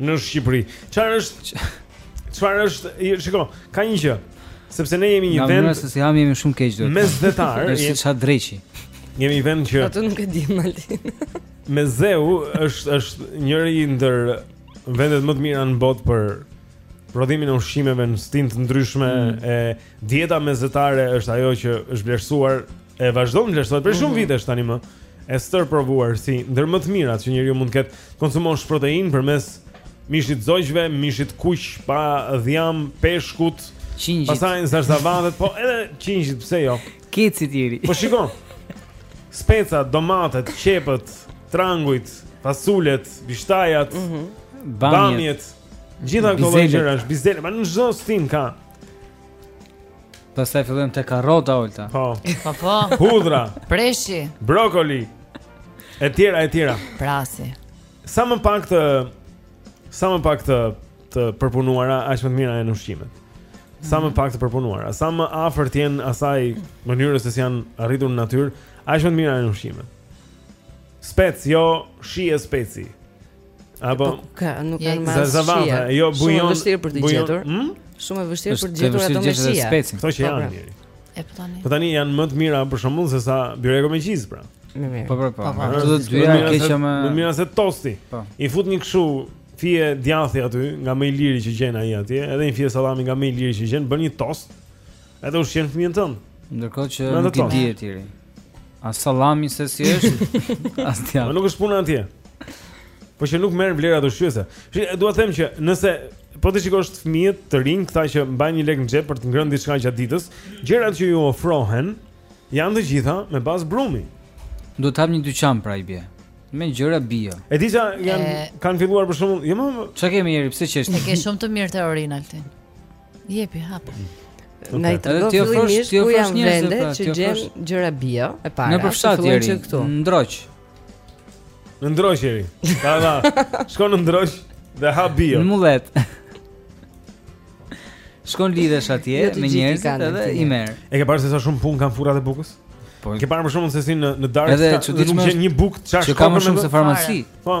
në Shqipëri. Çfarë është? Çfarë është? Shiko, ka një gjë. Sepse ne jemi një vend.
Në mënyrën se si hamë jemi shumë keq duhet.
Mesdhetar,
është sa dreçi.
Jemi një vend që
Atë nuk e di Malin.
Mesdheu është është njëri ndër vendet më të mira në botë për prodhimin e ushqimeve në stinë të ndryshme
mm.
e dieta mesdhetare është ajo që është vlerësuar E vazhdon të vlerësohet prej shumë
mm -hmm.
vitesh tani më. E stërprovuar si ndër më të mirat që njeriu mund të ketë, konsumosh proteinë përmes mishit të zogjve, mishit të kuq, pa dhjam, peshkut,
qingjit.
Pastaj zarzavatet, po edhe qingjit pse jo?
Keci tiri.
Po shikon. Specat, domatet, qepët, trangujt, fasulet, bishtajat,
mm -hmm.
bamjet, gjitha këto lloj gjëra, bizele, ama në çdo stinë ka.
Pastaj fillojmë te karrota Olta.
Po.
Po po.
Hudhra.
Preshi.
Brokoli. Etj, etj.
Prasi.
Sa më pak të sa më pak të të përpunuara, aq më të mira janë ushqimet. Sa më mhm. pak të përpunuara, sa më afër të jenë asaj mënyrës se si janë rritur në natyrë, aq më të mira janë ushqimet. Spec, jo shije speci. Apo po,
ka, nuk kanë
më.
Zarzavata,
jo bujon.
Shumë vështirë për të gjetur.
Hmm?
Shumë e vështirë për të gjetur ato me
shije.
Kto që janë mirë.
E po tani.
Po tani janë më të mira për shembull sesa byreku me gjizë pra.
Më mirë.
Po po po. Ato të dyja keqja më.
Më mirë se tosti.
Po.
I fut një kështu fije djathi aty, nga më i liri që gjen ai atje, edhe një fije sallami nga më i liri që gjen, bën një tost. Edhe ushqen fëmijën tënd.
Ndërkohë që nuk
e
di atij. A sallami se si është? As
ti.
Po
nuk është puna atje. Po që nuk merr vlerat ushqyese. Shi, dua të them që nëse po t'i shikosh fëmijët, të rinjtë, këta që mbajnë një lek në xhep për të ngrënë diçka gjatë ditës, gjërat që ju ofrohen janë të gjitha me bazë brumi.
Duhet të hap një dyqan pra i bie. Me gjëra bio.
E di sa janë kanë filluar për shembull, jo më.
Çka kemi Jeri, pse qesh?
E ke shumë të mirë teorinë Altin. Jepi hap. Okay.
Na i tregon fillimisht ku janë vende
pra,
që gjen gjëra bio e para.
Në fshat
deri këtu.
Në Ndroq.
Në Ndroq Jeri. Ka dha. Shkon në Ndroq dhe ha bio.
Në Mullet. Shkon lidhesh atje
jo
me njerëzit edhe i merr.
E ke parë se sa shumë punë kanë furrat e bukës?
Po.
Ke parë më shumë se si në në darkë ka nuk gjen një bukë çfarë
shkon. Ka më shumë se farmaci.
Po.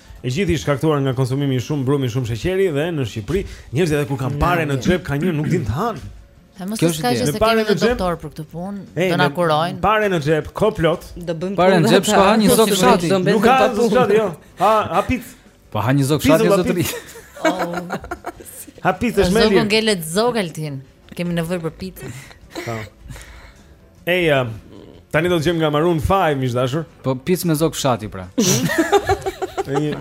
E
gjithë i shkaktuar nga konsumimi i shumë brumi, shumë sheqeri dhe në Shqipëri njerëzit edhe kur kanë pare në xhep kanë një nuk dinë të hanë.
Ai mos
është
kaq
se kemi
një
doktor për këtë punë, do na kurojnë.
Pare në xhep, ka plot.
Do bëjmë
pare në xhep, shko ha një zog fshati.
Nuk ka
zog
fshati, jo. Ha, ha picë.
Po ha një zog fshati zotëri.
Ha picë është më
mirë.
Zogu
ngelet zog Altin. Kemi nevojë për picë.
Po. Ej, uh, tani do të jemi nga Maroon 5, miq të dashur.
Po picë me zog fshati pra.
Ej.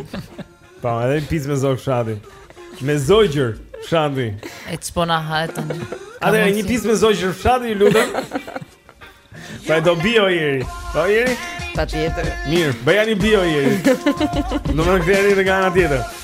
Po, edhe picë me zog fshati. Me zogj fshati.
E çpona ha e tani.
A dhe një picë me zogj fshati, ju lutem. Pa e do bio Jeri Pa Jeri?
Pa tjetër
Mirë, bëja një bio Jeri Në më në këtë Jeri nga ana tjetër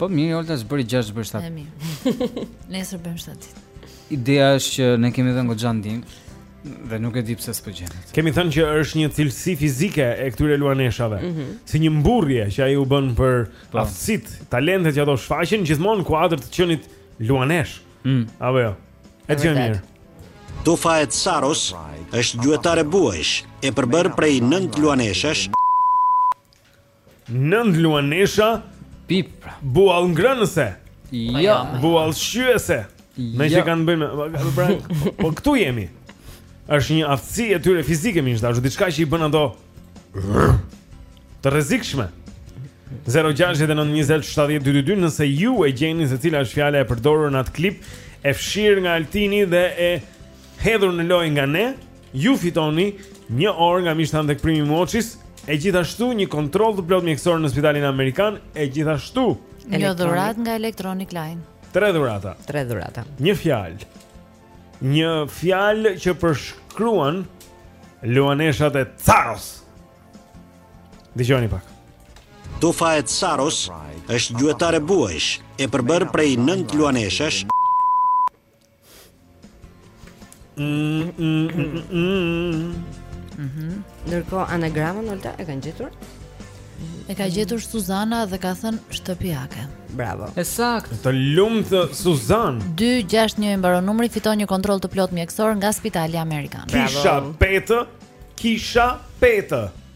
Po
mirë, Olta s'bëri 6,
s'bëri
7.
E mirë. Nesër bëjmë 7 ditë.
Ideja është që ne kemi dhënë goxha ndihmë dhe nuk e di pse s'po gjendet.
Kemi thënë që është një cilësi fizike e këtyre luaneshave,
mm -hmm.
si një mburrje që ai u bën për
po.
aftësitë, talentet që ato shfaqin gjithmonë në kuadër të të qenit luaneshë.
Mm.
Apo jo. E
di
mirë.
Tufa e Caros është gjuetare buajsh, e përbërë prej nëntë luaneshesh,
Nëntë luanesha
Pip pra
Buall ngrënëse po
Jo
Buall shqyese Me,
jo, që
kanë bëjnë po, po, pra, po këtu jemi është një aftësi e tyre fizike mi nështashtu Diçka që i bën ato Të rrezikshme 0-6-9-27-222 Nëse ju e gjeni se cila është fjala e përdorur në atë klip E fshirë nga Altini dhe e Hedhur në lojë nga ne Ju fitoni një orë nga mishtan tek Primi Mochis, e gjithashtu një kontroll të plotë mjekësor në Spitalin Amerikan, e gjithashtu
një dhuratë nga Electronic Line.
Tre dhurata.
Tre dhurata.
Një fjalë. Një fjalë që përshkruan luaneshat e Caros. Dëgjoni pak.
Tufa e Caros është gjuetare buajsh, e përbërë prej nëntë luaneshash,
Mm, mm, mm, mm.
Mhm. Ndërkohë anagramin Olta e kanë gjetur?
E ka gjetur Suzana dhe ka thënë shtëpiake.
Bravo.
E saktë.
Të lumtë Suzana.
261 i mbaron numri, fiton një kontroll të plotë mjekësor nga Spitali Amerikan.
Kisha Bravo. Petë, Kisha Petë.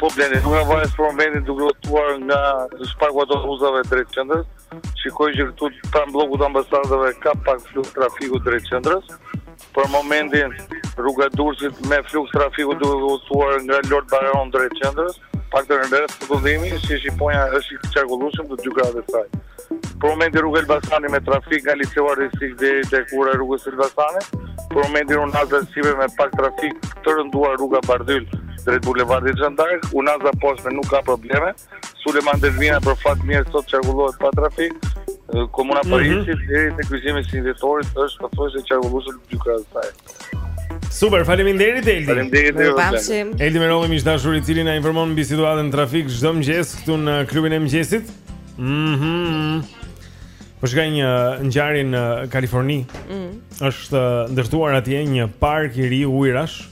Po Blendi,
nuk na
vajnë sprovën vendin duke udhëtuar nga shpaku ato rruzave drejt qendrës. Shikoj që këtu pranë bllokut të ambasadave ka pak fluks trafiku drejt qendrës. Për momentin rruga e Durrësit me fluks trafiku duke udhëtuar nga Lord Byron drejt qendrës, paktën rreth rrugëllimi, sheshi Ponja është i qarkullueshëm të dy krahët e saj. Për momentin rruga e Elbasanit me trafik nga Liceu Artistik deri te ura e rrugës Elbasanit. Për momentin unaza e Sive me pak trafik të rënduar rruga Bardhyl drejt bulevardit Zhan d'Ark, unaza poshtme nuk ka probleme. Sulejman Delvina për fat mirë sot qarkullohet pa trafik. Komuna
mhm.
Parisit mm -hmm. deri te kryqëzimi i 21 Dhjetorit është pothuajse e qarkullueshme në dy krahët e saj.
Super, faleminderit Eldi.
Faleminderit ju.
Pafshim.
Eldi Merolli miq të dashur i cili na informon mbi situatën e trafikut çdo mëngjes këtu në klubin e mëngjesit. Mhm. Mm po shkoj te një ngjarje në Kaliforni.
Mhm.
Mm është ndërtuar atje një park i ri ujërash.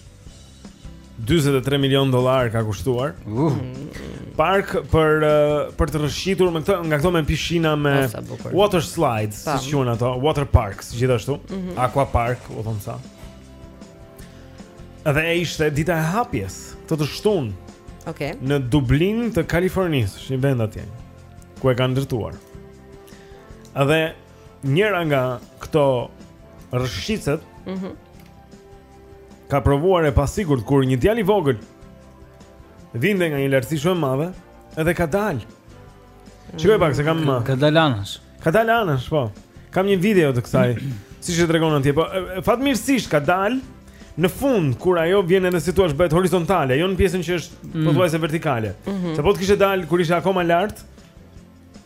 43 milion dollar ka kushtuar.
Uh.
Park për për të rrëshitur me këto nga këto me pishina me water slides, siç quhen ato, water parks gjithashtu.
Mm -hmm.
Aqua park, u thon sa. Edhe ishte dita e hapjes këtë të shtunë
okay.
Në Dublin të Kalifornisë Është një vend atje Ku e kanë ndërtuar Dhe njëra nga këto rrëshqitëset
mm -hmm.
Ka provuar e pasigurt Kur një djalë i vogël Vinte nga një lartësi shumë e madhe Edhe ka dalë Shikoje pak se kam
Ka dalë anësh.
Ka dalë anësh, po. Kam një video të kësaj, siç e tregon atje, po fatmirësisht ka dalë në fund kur ajo vjen edhe si thua bëhet horizontale, jo në pjesën që është
mm.
pothuajse vertikale.
Mm -hmm.
Se po të kishte dalë kur ishte akoma lart,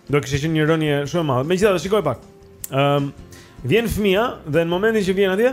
do kishte qenë një rënie shumë e madhe. Megjithatë, shikoje pak. Ëm um, vjen fëmija dhe në momentin që vjen atje,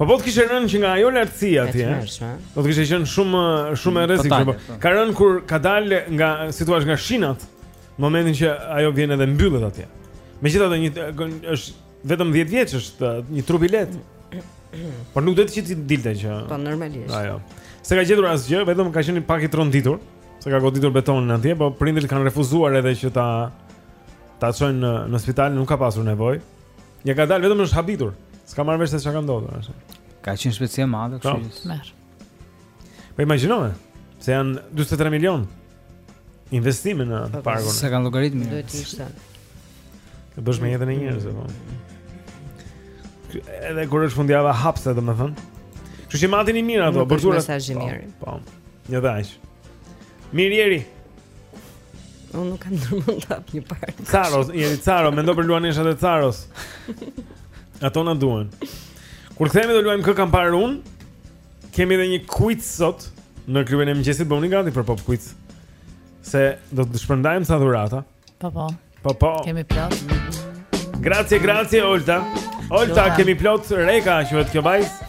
Po
po të kishte rënë që nga ajo lartësia atje. Do të kishte qenë shumë shumë e mm,
rrezikshme.
Po.
Po.
Ka rënë kur ka dalë nga si të thuash nga shinat, në momentin që ajo vjen edhe mbyllet atje. Megjithatë një është vetëm 10 vjeç është një trup i lehtë. Por nuk duhet që të dilte që.
Po normalisht.
Ajo. S'e ka gjetur asgjë, vetëm ka qenë pak i tronditur, se ka goditur betonin atje, po prindërit kanë refuzuar edhe që ta ta çojnë në, në spital, nuk ka pasur nevojë. Ja ka dalë vetëm është habitur. S'ka marrë vesh se çka ka ndodhur ashtu.
Ka qenë shpejtësi e madhe kështu. Po.
Merr.
Po imagjino se janë 43 milion investime në
po, po,
parkun.
S'e kanë llogaritë mirë.
Duhet të ishte.
Të bësh me jetën e njerëzve po. Edhe kur është fundjava hapse domethënë. Kështu që matini i mirë ato, bërtura.
Mesazh i mirë.
Po. Një dash. Mirë jeri.
Unë nuk kam ndërmend të hap një park.
Caros, jeni Caro, mendo për luaneshat e Caros Ato na duan Kur të themi do luajmë kë kam parë unë Kemi dhe një quiz sot Në klubin e mëngjesit bëhuni gati për pop quiz Se do të shpërndajmë ca dhurata
Po po
Po po
Kemi plot
Grazie, grazie, Olta Olta, kemi plot reka që vetë kjo
vajzë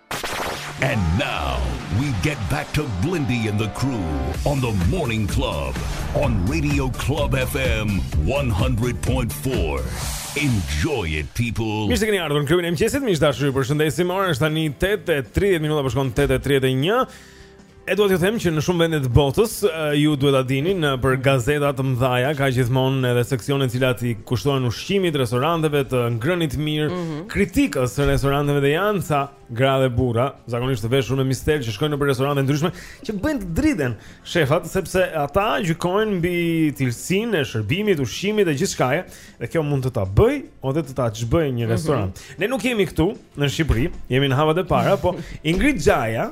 And
now we get back to Blindy and the crew on the morning club on Radio Club FM 100.4. Enjoy it people.
Mirë se keni ardhur në klubin e mëngjesit. Miq të dashur, ju përshëndesim. Ora është tani 8:30 minuta, po shkon 8:31. E dua t'ju them që në shumë vende të botës ju duhet ta dini nëpër gazeta të mëdha ka gjithmonë edhe seksione të cilat i kushtohen ushqimit, restoranteve të ngrënit mirë,
mm -hmm.
kritikës së restoranteve dhe janë ca gra dhe burra, zakonisht të veshur me mister që shkojnë nëpër restorante të ndryshme, që bëjnë të dridhen shefat sepse ata gjykojnë mbi cilësinë e shërbimit, ushqimit dhe gjithçka. Dhe kjo mund të ta bëjë ose të ta çbëjë një
mhm.
restorant. Mm -hmm. Ne nuk jemi këtu në Shqipëri, jemi në hapat e para, po Ingrid Xhaja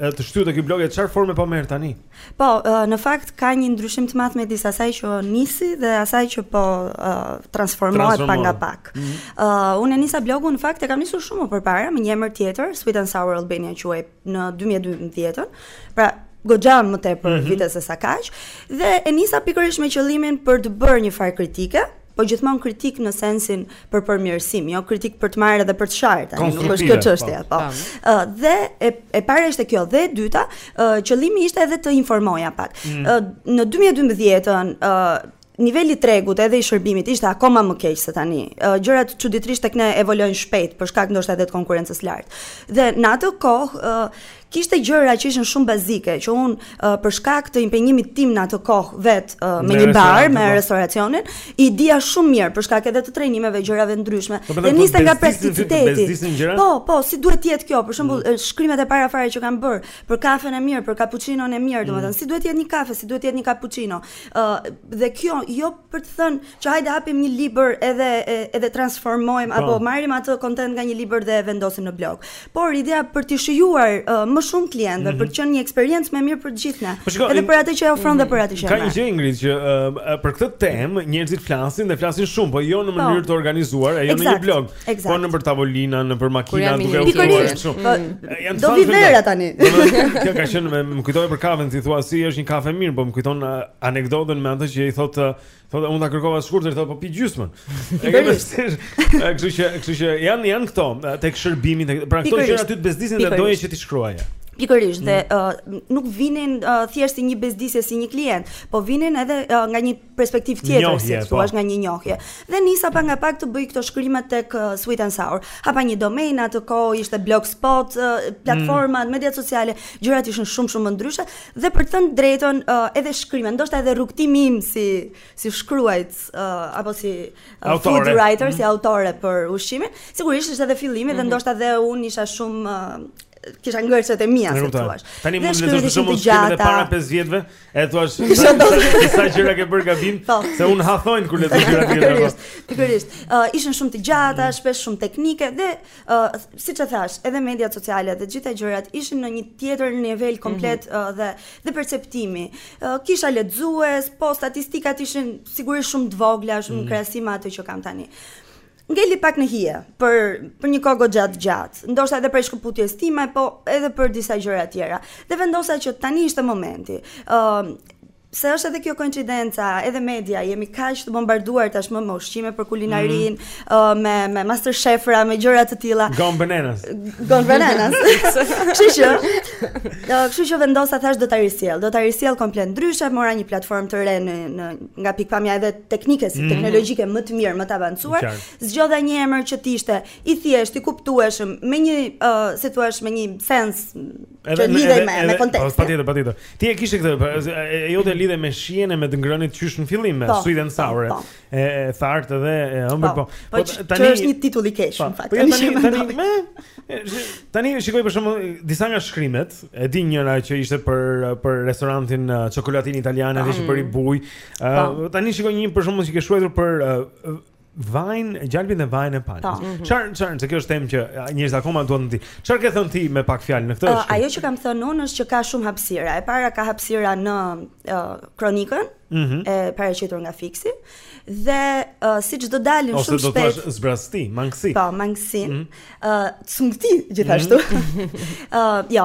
E të shtyu te ky blog e çfarë forme po merr tani?
Po, në fakt ka një ndryshim të madh midis asaj që nisi dhe asaj që po transformohet pak nga pak. Mm -hmm. Unë e nisa blogun në fakt e kam nisur shumë përpara me një emër tjetër, Sweet and Sour Albania quhej në 2012-ën. Pra, goxha më tepër
mm -hmm.
vite se sa kaq dhe e nisa pikërisht me qëllimin për të bërë një farë kritike, Po gjithmonë kritikë në sensin për përmirësim, jo kritikë për të marrë dhe për të sharë tani, nuk është kjo
po.
çështje,
po.
Ë dhe e, e para ishte kjo dhe e dyta, ë qëllimi ishte edhe të informoja pak.
Mm.
Ë në 2012-ën, ë niveli i tregut edhe i shërbimit ishte akoma më keq se tani. Gjërat çuditërisht tek ne evoluojnë shpejt për shkak ndoshta edhe të konkurrencës së lartë. Dhe në atë kohë Kishte gjëra që ishin shumë bazike, që unë për shkak të impenjimit tim në atë kohë vetë me një bar me
po.
restoracionin, i dija shumë mirë për shkak edhe të trajnimeve gjërave të ndryshme.
Po,
dhe niste nga praktikiteti. Po, po, si duhet të jetë kjo? Për shembull, mm. shkrimet e para fare që kam bërë për kafen e mirë, për cappuccino-n e mirë, mm. domethënë si duhet të jetë një kafe, si duhet të jetë një cappuccino. Ë dhe kjo jo për të thënë që hajde hapim një libër edhe edhe transformojmë
po.
apo marrim atë kontent nga një libër dhe e vendosim në blog. Por ideja për të shijuar uh, më shumë klientët, mm -hmm. për të qenë një eksperiencë më e mirë për të gjithë ne.
Po
edhe për atë që e ofron dhe për atë që e marr.
Ka një gjë Ingrid që uh, për këtë temë njerëzit flasin dhe flasin shumë, po jo në
po.
mënyrë të organizuar, e jo në një blog.
Exact.
Po nëpër tavolina, nëpër makina, duke
u thënë
kështu.
Po,
mm.
Do vi vera tani.
Kjo ka qenë me më kujtoi për kafen, ti thua si është një kafe mirë, po më kujton uh, anekdotën me atë që i thotë uh, thotë unë ta kërkova shkurtër, thotë po pi gjysmën. E ke mësuar. Kështu që, kështu që janë janë këto uh, tek shërbimi, tek pra këto gjëra ty të bezdisin dhe doje që t'i shkruaje.
Pikërisht,
mm.
dhe uh, nuk vinin uh, thjesht si një bezdisje si një klient, po vinin edhe uh, nga një perspektivë tjetër, si
të
thuash po. nga një njohje. Dhe nisa pak nga pak të bëj këto shkrimet tek uh, Sweet and Sour. Hapa një domain atë kohë ishte blogspot, uh, platformat,
mm.
mediat sociale, gjërat ishin shumë shumë më ndryshe dhe për të thënë të drejtën uh, edhe shkrimet, ndoshta edhe rrugëtimi im si si shkruajt uh, apo si uh, food writer,
mm.
si autore për ushqimin, sigurisht ishte edhe fillimi mm.
dhe
ndoshta dhe unë isha shumë uh, kisha ngërçet e mia si thua.
Tani mund të lexosh shumë gjëra.
Edhe
para 5 vjetëve, e thua
se
sa gjëra ke bërë gabim,
po.
se unë e thoja kur lexoj gjëra të tjera.
Pikërisht. Ë ishin shumë të gjata, mm. shpesh shumë teknike dhe siç e thashë, edhe mediat sociale dhe të gjitha gjërat ishin në një tjetër nivel komplet mm-hmm. dhe dhe perceptimi. Kisha lexues, po statistikat ishin sigurisht shumë të vogla, shumë mm. krahasim me atë që kam tani. Ngeli pak në hije për për një kohë goxha të gjatë, ndoshta edhe prej shkëputjes sime, po edhe për disa gjëra të tjera. Dhe vendosa që tani ishte momenti. Ë uh, Se është edhe kjo koincidenca, edhe media, jemi kaq të bombarduar tashmë me ushqime për kulinarinë, mm -hmm. uh, me me master chefa, me gjëra të tilla.
Gone bananas.
Gone bananas. Kështu që, uh, kështu që vendosa thashë do ta risjell, do ta risjell komplet ndryshe, mora një platformë të re në, në nga pikëpamja edhe teknike
mhm.
teknologjike më të mirë, më të avancuar, zgjodha një emër që të ishte i thjeshtë, i kuptueshëm, me një, uh, si thua, me një sens që lidhej me me kontekstin.
Po, patjetër, patjetër. Ti e kishe këtë, pra, e e lidhe me shijen e me të ngrënit qysh në fillim me
po,
Sweet and po, Sour.
Po.
E thartë edhe e ëmbël po.
Po tani është një titull i keq në fakt. Tani
tani me tani shikoj për shembull disa nga shkrimet, e di njëra që ishte për për restorantin uh, Çokolatini Italian, atë që bëri bujë. Uh, tani shikoj një për shembull që ke shkruar për uh, vajin, gjalpin dhe vajin e palmës.
Po. Mhm.
Çfarë, çfarë, se kjo është temë që njerëzit akoma duan ta dinë. Çfarë ke thënë ti me pak fjalë në këtë?
Uh, ajo që kam thënë unë është që ka shumë hapësira. E para ka hapësira në uh, kronikën
mm -hmm.
e paraqitur nga Fiksi dhe uh, siç do dalin shumë shpejt.
Ose do
të
thuash zbrazëti, mangësi.
Po, mangësi.
Mm
-hmm. Uh, Cungë ti, gjithashtu. uh, jo,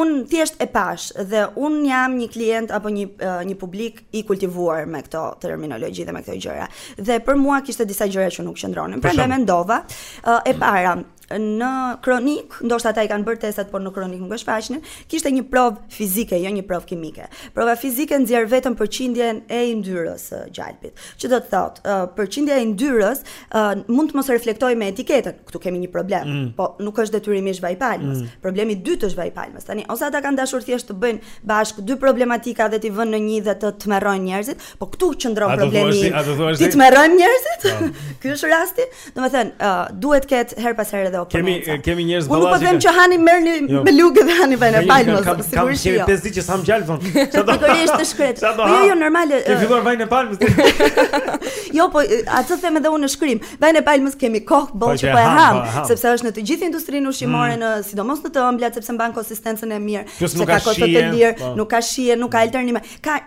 unë thjesht e pashë dhe unë jam një klient apo një, uh, një publik i kultivuar me këto terminologji dhe me këto gjëra. Dhe për mua kishte disa gjëra që nuk qëndronin. Prandaj mendova, uh, e para, në kronikë, ndoshta ata i kanë bërë testet, por në kronikë nuk e shfaqnin, kishte një provë fizike, jo një provë kimike. Prova fizike nxjerr vetëm përqindjen e yndyrës së gjalpit. Që do të thotë, uh, përqindja e yndyrës Uh, mund të mos reflektojë me etiketën, këtu kemi një problem,
mm.
po nuk është detyrimisht vaj palmës.
Mm.
Problemi i dytë është vaj palmës. Tani, ose ata kanë dashur thjesht të bëjnë bashkë dy problematika dhe t'i vënë në një dhe të tmerrojnë njerëzit, po këtu qëndron problemi.
T'i
tmerrojnë njerëzit?
Po.
Ky është rasti. Domethënë, uh, duhet të ketë herë pas herë
edhe
oponenca.
Kemi kemi njerëz
ballazi. Unë po them
që
hani merrni
jo.
me lugë dhe hani
vajin e
palmës,
sigurisht. Kam kemi
jo.
pesë ditë që sa më gjallë thon.
Sigurisht të shkret. Po jo, jo normale.
Ke filluar vajin e palmës.
Jo, po atë them edhe unë në shkrim. Vajin e palmës kemi kohë boll
që
po e
hamë,
sepse është në të gjithë industrinë ushqimore
mm.
në sidomos në të ëmblat sepse mban konsistencën e mirë.
Plus nuk ka
kosto të lirë,
po.
nuk ka shije, nuk ka alternime. Ka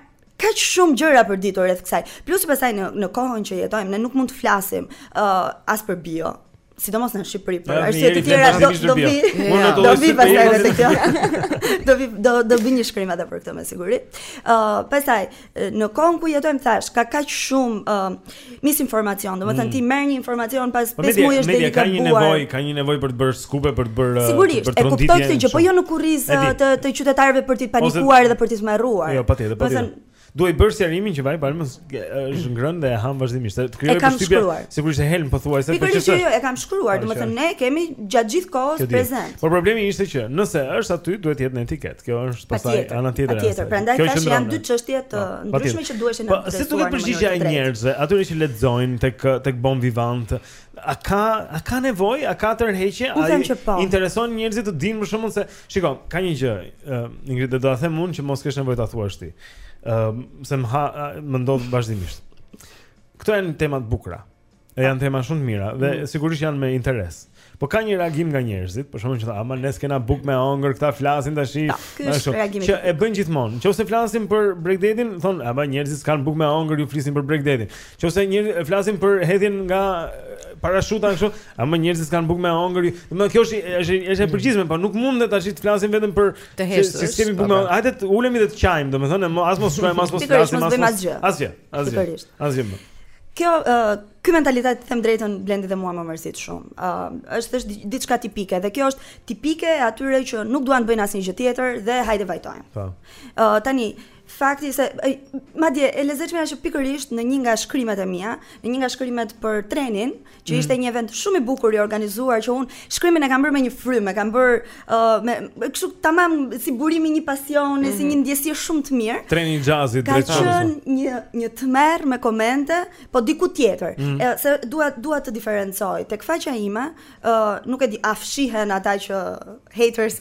kaq shumë gjëra për të ditur rreth kësaj. Plus pastaj në në kohën që jetojmë, ne nuk mund të flasim uh, as për bio, sidomos në Shqipëri, për arsye të tjera do do vi.
Unë
do vi pastaj
te
kjo. Do vi do do bëj një shkrim edhe për këtë me siguri. Ë, uh, pastaj në kohën ku jetojmë thashë, ka kaq shumë uh, misinformacion. Domethënë
mm.
ti merr një informacion pas 5
po
muajsh deri
ka një nevojë, ka një nevojë për të bërë skupe, për të bërë
uh,
Sigurisht,
e kuptoj këtë gjë, po jo në kurriz uh, të të qytetarëve për t'i panikuar dhe për t'i tmerruar.
Jo, patjetër, patjetër.
Domethënë
Duhej bërë sqarimi që vaji i palmës është ngrënë dhe e hamë vazhdimisht.
T'u krijua
përshtypje sikur ishte helm pothuajse
për
çfarë.
Jo, e kam shkruar, domethënë ne e kemi gjatë gjithë kohës prezent.
Por problemi ishte që nëse është aty duhet të jetë në etiketë. Kjo është pastaj ana tjetër.
Patjetër, prandaj
thashë
janë dy çështje të ndryshme që duheshin
po, të ndërtuar. Si duket përgjigjja e njerëzve, atyre që lexojnë tek tek bon vivant, a ka a ka nevojë, a ka tërheqje, a i
po.
intereson njerëzit të dinë më shumë se Shiko, ka një gjë, uh, Ingrid, do ta them unë që mos kesh nevojë ta thuash ti. Ëm, uh, se më ha, më ndodh vazhdimisht. Këto janë tema të bukura. E janë tema shumë të mira dhe
mm.
sigurisht janë me interes. Po ka një reagim nga njerëzit, për shembull që tha, "Ama ne s'kena buk me ongër, këta flasin tash."
Po, ky është reagimi.
Që e bën gjithmonë. Nëse flasim për Brexitin, thonë, "Ama njerëzit s'kan buk me ongër, ju flisni për Brexitin." Qoftë ne flasim për hedhjen nga parashuta kështu, ama njerëzit s'kanë bukë me hongër. Domethënë kjo është është është e mm. përgjithshme, po nuk mundet tash të flasim vetëm për se s'kemi
bukë,
hajde të ulemi dhe të qajmë, domethënë as mos shkojmë as mos flasim as mos.
Asgjë,
asgjë. Asgjë.
Kjo ky mentalitet të them të drejtën Blendi dhe mua më mërzit shumë. Ë uh, është thjesht diçka tipike dhe kjo është tipike e atyre që nuk duan të bëjnë asnjë gjë tjetër dhe hajde vajtojmë.
Po.
Ë uh, tani fakti se madje e lezetshmja që pikërisht në një nga shkrimet e mia, në një nga shkrimet për trenin, që
mm.
ishte një event shumë i bukur i organizuar që unë shkrimin e kam bërë me një frymë, e kam bërë uh, me kështu tamam si burim i një pasioni, mm -hmm. si një mhm. ndjesi shumë të mirë.
Treni i jazzit drejt Ka
qenë një një tmerr me komente, po diku tjetër.
Mm -hmm.
e, se dua dua të diferencoj tek faqja ime, Uh, nuk e di, a fshihen ata që haters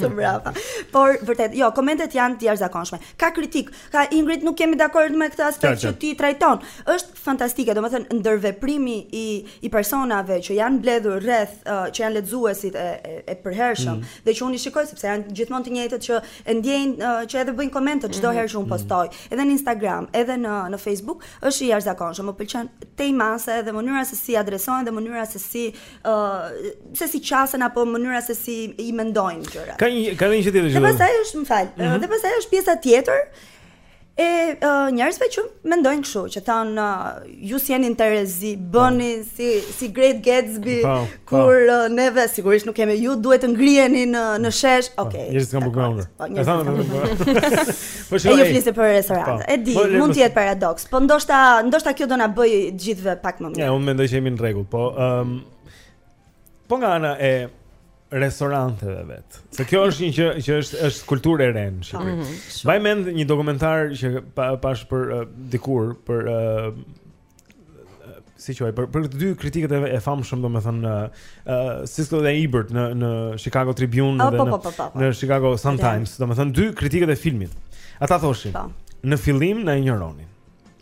të mbrapa. Por, vërtet, jo, komentet janë të jashtëzakonshme. Ka kritik, ka Ingrid, nuk jemi dakord me këtë aspekt
Qartë.
që ti trajton. Është fantastike, domethënë ndërveprimi i i personave që janë mbledhur rreth, uh, që janë lexuesit e e, e përhershëm
mm.
dhe që unë i shikoj sepse janë gjithmonë të njëjtët që e ndjekin uh, që edhe bëjnë komente çdo
mm.
herë që unë postoj, edhe në Instagram, edhe në në Facebook, Është i jashtëzakonshëm, më pëlqen tej mase edhe mënyra se si adresohen dhe mënyra se si ë uh, se si qasen apo mënyra se si i mendojnë gjërat.
Ka një ka një gjë tjetër që.
Dhe pastaj është, më fal,
mm -hmm.
dhe pastaj është pjesa tjetër e uh, njerëzve që mendojnë kështu, që thonë uh, ju s'jeni në terezi, bëni po. si si Great Gatsby,
po. Po.
Kur uh, neve sigurisht nuk kemi, ju duhet të ngriheni në në shesh. Po, Okej. Okay.
Njerëzit kanë për bukë.
Po, njerëzit kanë
për
bukë.
Po shkoj.
Ju flisni për restorante.
Po.
E di,
po,
mund të jetë paradoks, po ndoshta ndoshta kjo do na bëjë të gjithëve pak më mirë.
Ja, unë mendoj që jemi në rregull, po ëm um, po nga ana e restoranteve vet. Se kjo është një që që është është kulturë e re në Shqipëri.
Mm -hmm.
Mbaj mend një dokumentar që pa, pashë për uh, dikur për uh, si quhet për për dy kritikët e, e famshëm domethënë ë uh, Siskel dhe Ebert në në Chicago Tribune
oh,
dhe
po,
në,
po, po, po, po.
në Chicago Sun Times, domethënë dy kritikët e filmit. Ata thoshin,
po.
në fillim na injoronin.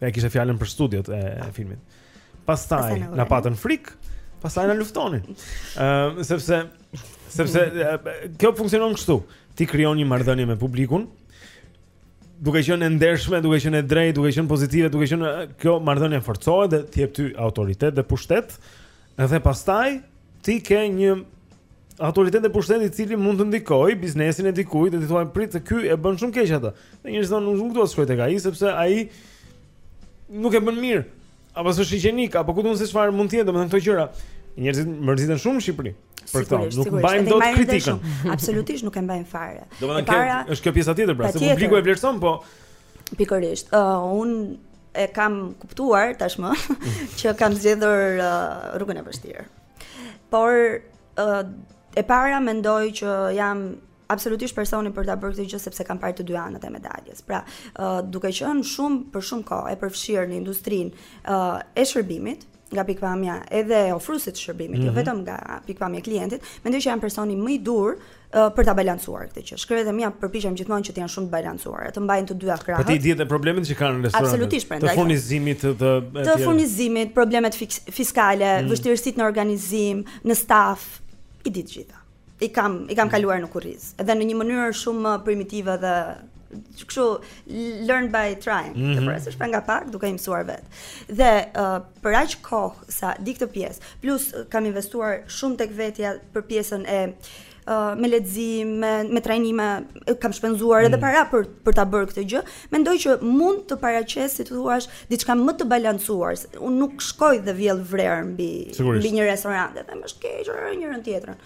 Ia kishte fjalën për studiot e po. filmit. Pastaj
na
patën frikë, pastaj na luftonin. Ë uh, sepse sepse uh, kjo funksionon kështu. Ti krijon një marrëdhënie me publikun, duke qenë e ndershme, duke qenë e drejtë, duke qenë pozitive, duke qenë kjo marrëdhënie forcohet dhe të jep ty autoritet dhe pushtet. Edhe pastaj ti ke një autoritet dhe pushtet i cili mund të ndikojë biznesin e dikujt dhe ti thua prit se ky e bën shumë keq atë. Dhe njerëzit thonë nuk nuk do të shkoj tek ai sepse ai nuk e bën mirë. Apo s'është higjienik, apo ku di unë se çfarë mund të jetë, domethënë këto gjëra. Njerëzit mërziten shumë në Shqipëri. Për këto, nuk
mbajmë
dot kritikën.
Absolutisht nuk e mbajmë fare.
Domethënë, është kjo pjesa tjetër, pra se publiku e vlerëson, po
pikërisht. Ë, uh, unë e kam kuptuar tashmë që kam zgjedhur uh, rrugën e vështirë. Por ë uh, e para mendoj që jam absolutisht personi për ta bërë këtë gjë sepse kam parë të dy anët e medaljes. Pra, uh, duke qenë shumë për shumë kohë e përfshirë në industrinë uh, e shërbimit, nga pikëpamja edhe e ofruesit të shërbimit, mm -hmm. jo
mhm.
vetëm nga pikëpamja e klientit, mendoj që jam personi më i duhur uh, për ta balancuar këtë gjë. Shkrimet e mia përpiqem gjithmonë që të jenë shumë të balancuara, të mbajnë të dyja krahët.
Po ti i di edhe problemet që kanë restorantet.
Absolutisht, prandaj.
Të furnizimit të të,
të furnizimit, problemet fiskale,
mm -hmm.
vështirësitë në organizim, në staf, i di të gjitha. i kam i kam kaluar në kurriz dhe në një mënyrë shumë primitive dhe kështu learn by trying. Mm -hmm. Të përse pak nga pak duke i mësuar vetë. Dhe uh, për aq kohë sa di këtë pjesë, plus kam investuar shumë tek vetja për pjesën e me lexim, me me trajnime, kam shpenzuar
mm.
edhe para për për ta bërë këtë gjë. Mendoj që mund të paraqes, si thua, diçka më të balancuar. Unë nuk shkoj dhe vjell vrer mbi mbi një restorant, dhe me shkelqur njërën tjetrën.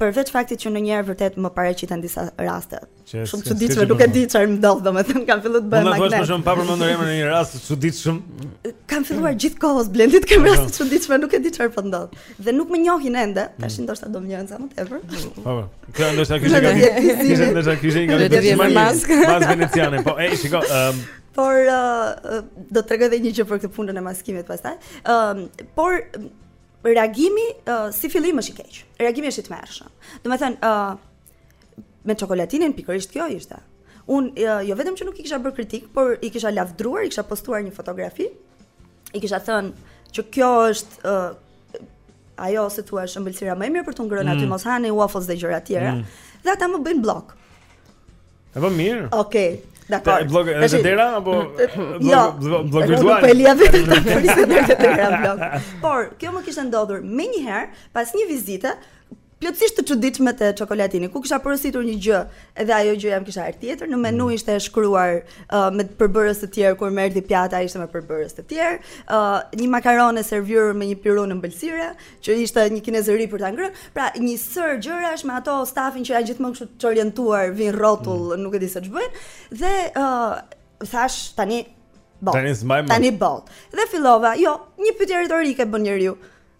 Përveç faktit që ndonjëherë vërtet më paraqiten disa raste. Shumë çuditshme, nuk e di çfarë më ndodh, domethënë kam filluar të bëhem
magnet. Na
thuaj
shpejt pa përmendur emrin ndonjë rast të çuditshëm.
Kam filluar gjithkohës Blendi të
kem
raste të çuditshme, nuk e di çfarë po ndodh. Dhe nuk më njohin ende, tashi mm. ndoshta do më njohin sa më tepër.
Po, po. Kjo ndoshta
kishte gati.
Ishte ndoshta kishte gati.
Do të vij me maskë.
Maskë veneciane. Po, ej, shiko, ëm
Por uh, do të tregoj edhe një gjë për këtë punën e maskimit pastaj. Ëm, uh, por reagimi uh, si fillim është i keq. Reagimi është i tmerrshëm. Domethënë, ë uh, Me Çokolatinin pikërisht kjo ishte. Unë jo, jo vetëm që nuk i kisha bërë kritikë, por i kisha lavdruar, i kisha postuar një fotografi. I kisha thënë që kjo është uh, ajo si thua është ëmbëlsira më e mirë për të ngrënë
mm.
aty mos hani waffles dhe gjëra të tjera.
Mm.
Dhe ata më bëjnë bllok.
E po mirë.
Okej. Okay.
Dakord. Bllok edhe
te
dera apo
jo, bllok
virtual.
Po e lija vetë të priste edhe te dera bllok. Por kjo më kishte ndodhur menjëherë pas një vizite Plotësisht të çuditshme te Çokolatini. Ku kisha porositur një gjë, edhe ajo gjëja më kishte ardhur tjetër. Në menu
mm.
ishte e shkruar uh, me përbërës të tjerë, kur më erdhi pjata ishte me përbërës të tjerë. Uh, një makaron e servitur me një pirun ëmbëlsire, që ishte një kinezëri për ta ngrënë. Pra, një sërë gjërash me atë stafin që janë gjithmonë kështu të çorientuar, vijnë rrotull,
mm.
nuk e dinë se ç'bëjnë. Dhe uh, thashë tani boll.
Tani s'mbaj më.
Tani boll. Dhe fillova, jo, një pyetje retorike bën njeriu.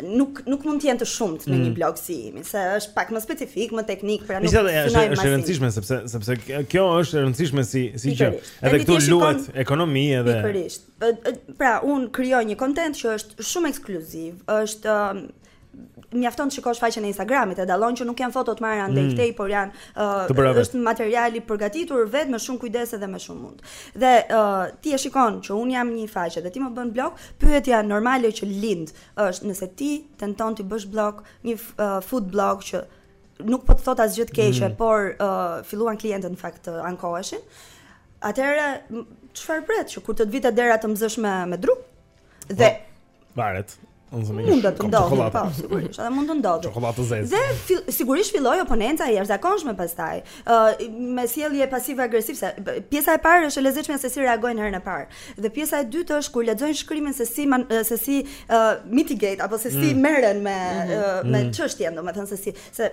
nuk nuk mund të jenë të shumtë në një
mm.
blog si imi, se është pak më specifik, më teknik, pra nuk
është
më,
është e rëndësishme sepse sepse kjo është e rëndësishme si si gjë. Edhe këtu luhet ekonomi edhe.
Pikërisht. Pra, unë krijoj një kontent që është shumë ekskluziv, është mjafton të shikosh faqen e Instagramit, e dallon që nuk janë foto të marra andej
mm.
këtej, por janë uh, është material i përgatitur vetë me shumë kujdes edhe me shumë mund. Dhe uh, ti e shikon që unë jam një faqe dhe ti më bën bllok, pyetja normale që lind është nëse ti tenton t'i bësh bllok një uh, food blog që nuk po të thotë asgjë të keqe,
mm.
por uh, filluan klientët në fakt të ankoheshin. Atëherë çfarë pret që kur të të vij te dera të më zësh me me dru? Dhe
po, varet.
Mund të
ndodhë,
po, sigurisht, edhe mund të ndodhë.
Çokoladë të zezë.
Dhe fil, sigurisht filloi oponenca e jashtëzakonshme pastaj. Ë uh, me sjellje pasive agresive, se pjesa e parë është e lezetshme se si reagojnë herën e parë. Dhe pjesa e dytë është kur lexojnë shkrimin se si man, se si uh, mitigate apo se si
mm.
merren me mm -hmm. uh, me
mm.
çështjen, mm. domethënë se si
se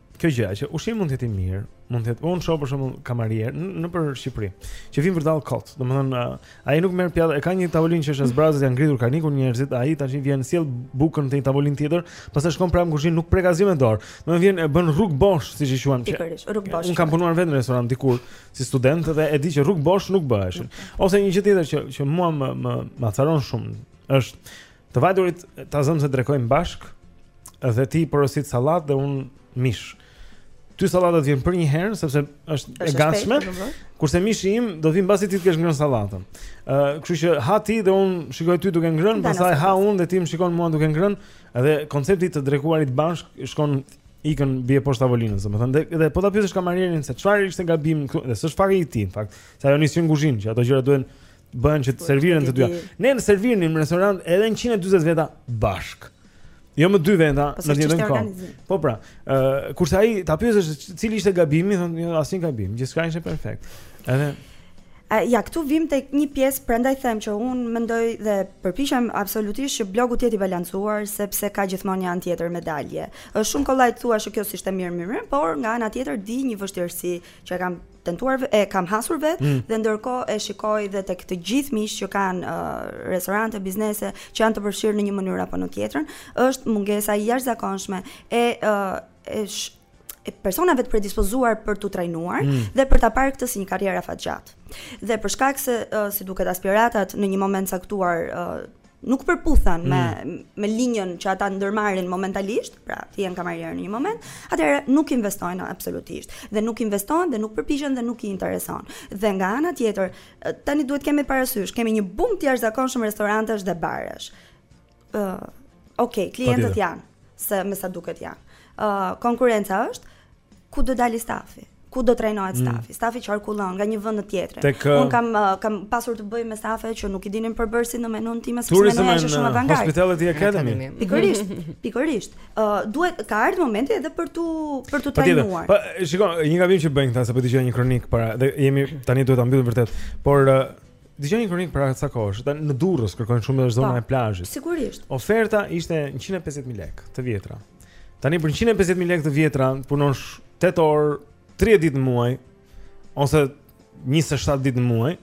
kjo gjëja që ushqimi mund të jetë i mirë, mund të jetë, unë shoh për shembull kamarierë nëpër Shqipëri, që vijnë vërtet kot. Domethënë, ai nuk merr pjatë, e ka një tavolinë që është e zbrazët janë ngritur kanë ikur njerëzit, ai tashi vjen sjell bukën te një tavolinë tjetër, pastaj shkon prap në kuzhinë, nuk prek asgjë me dorë. Domethënë vjen e bën rrugë bosh, siç i quajmë.
Pikërisht, rrugë bosh.
Unë kam punuar vetë në restorant dikur si student dhe e di që rrugë bosh nuk bëheshin. Ose një gjë tjetër që që mua më më acaron shumë është Të vajturit ta zëmë se drekojmë bashkë Dhe ti porosit sallatë dhe unë mish Ty sallata të vjen përnjëherë Sepse është e gatshme Kurse mishi im do vijë mbasi ti të kesh ngrënë sallatën uh, Kështu që ha ti dhe unë shikoj ty duke ngrënë Pastaj ha unë dhe ti më shikon mua duke ngrënë Dhe koncepti i të drekuarit bashkë Shkon ikën bie poshtë tavolinës Dhe, dhe, dhe po ta pyesësh kamarierin se çfarë ishte gabim Dhe s'është faji i tij në fakt Se ajo nis në kuzhinë që ato gjëra duhen Bërë që të serviren të dyja. Ne ne servirnim në restorant edhe 140 veta bashkë. Jo më dy venda
po
në
një
kohë. Po pra, ë uh, kurse ai ta pyesësh cili ishte gabimi, thonë jo, asnjë gabim, gjithçka ishte perfekt. Edhe
A, ja këtu vijmë tek një pjesë prandaj them që unë mendoj dhe përpiqem absolutisht që blogu të jetë i balancuar sepse ka gjithmonë një anë tjetër medalje. Është shumë kollaj të thua se kjo s'ishte mirë mirë, por nga ana tjetër di një vështirësi që kam tentuar e kam hasur vetë
mm.
dhe ndërkohë e shikoj dhe tek të gjithë miqtë që kanë uh, restorante, biznese që janë të përfshirë në një mënyrë apo në tjetrën, është mungesa e jashtëzakonshme e uh, e sh e personave të predispozuar për t'u trajnuar
mm.
dhe për ta parë këtë si një karrierë afatgjatë. Dhe për shkak se uh, si duket aspiratat në një moment caktuar uh, nuk përputhen me mm. me linjën që ata ndërmarrin momentalisht, pra të jenë kamarierë në një moment, atëherë nuk investojnë absolutisht dhe nuk investojnë dhe nuk përpiqen dhe nuk i intereson. Dhe nga ana tjetër, tani duhet kemi parasysh, kemi një bum të jashtëzakonshëm restorantesh dhe baresh. Ëh, uh, okay, klientët janë, se me sa duket janë. Ëh, uh, konkurenca është, ku do dalë stafi? Ku do trajnohet
mm.
stafi? Mm. Stafi qarkullon nga një vend në tjetrin.
Tek, uh,
Unë kam uh, kam pasur të bëj me stafe që nuk i dinin përbërësit në menunë time
se
menuja është shumë
uh,
avangard.
Hospitality Academy.
Pikërisht, pikërisht. Ë uh, duhet ka ardhur momenti edhe për t'u për t'u trajnuar.
Po shikoj, një gabim që bëjnë këta se po dëgjoja një kronikë para dhe jemi tani duhet ta mbyllim vërtet. Por uh, Dëgjoja një kronikë para ca kohësh, tani në Durrës kërkojnë shumë edhe zona
po,
e plazhit.
Sigurisht.
Oferta ishte 150000 lekë të vjetra. Tani për 150000 lekë të vjetra punosh 8 orë, 30 ditë në muaj ose 27 ditë në muaj.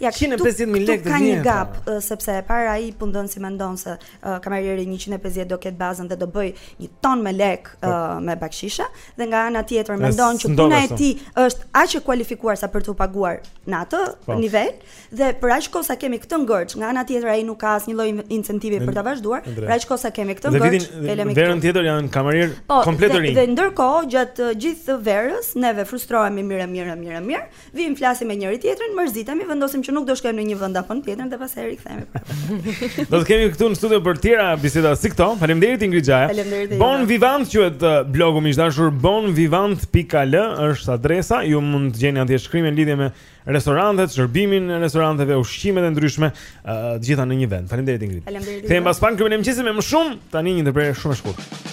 Ja,
150000 lekë të vjetra.
Ka një gap sepse para ai punëdhënësi mendon se kamerieri 150 do ketë bazën dhe do bëj një ton me lek uh, po. me bakshishe dhe nga ana tjetër mendon që puna e tij është aq e kualifikuar sa për t'u paguar në atë
po.
nivel dhe për aq kohë sa kemi këtë ngërç nga ana tjetër ai nuk ka asnjë lloj incentivi për ta vazhduar për aq kohë sa kemi këtë ngërç kemi
verën tjetër janë kamerier
po,
komplet të rinj
dhe, dhe ndërkohë gjatë gjithë verës neve frustrohemi mirë mirë mirë mirë Vijmë, flasim me njëri-tjetrin, mërzitemi, vendosim që nuk do shkojmë në një vend apo në tjetrin dhe pastaj rikthehemi prapë.
Do të kemi këtu në studio për të tjera biseda si këto. Faleminderit Ingrid Xhaja.
Faleminderit juve.
Bon Vivant quhet uh, blogu më i dashur bonvivant.al është adresa. Ju mund të gjeni atje shkrime në lidhje me restorantet, shërbimin e restoranteve, ushqimet e ndryshme, uh, të gjitha në një vend. Faleminderit Ingrid.
Faleminderit juve.
Kthehemi pas pak në klubin e mëngjesit me më shumë. Tani një ndërprerje shumë e shkurtër.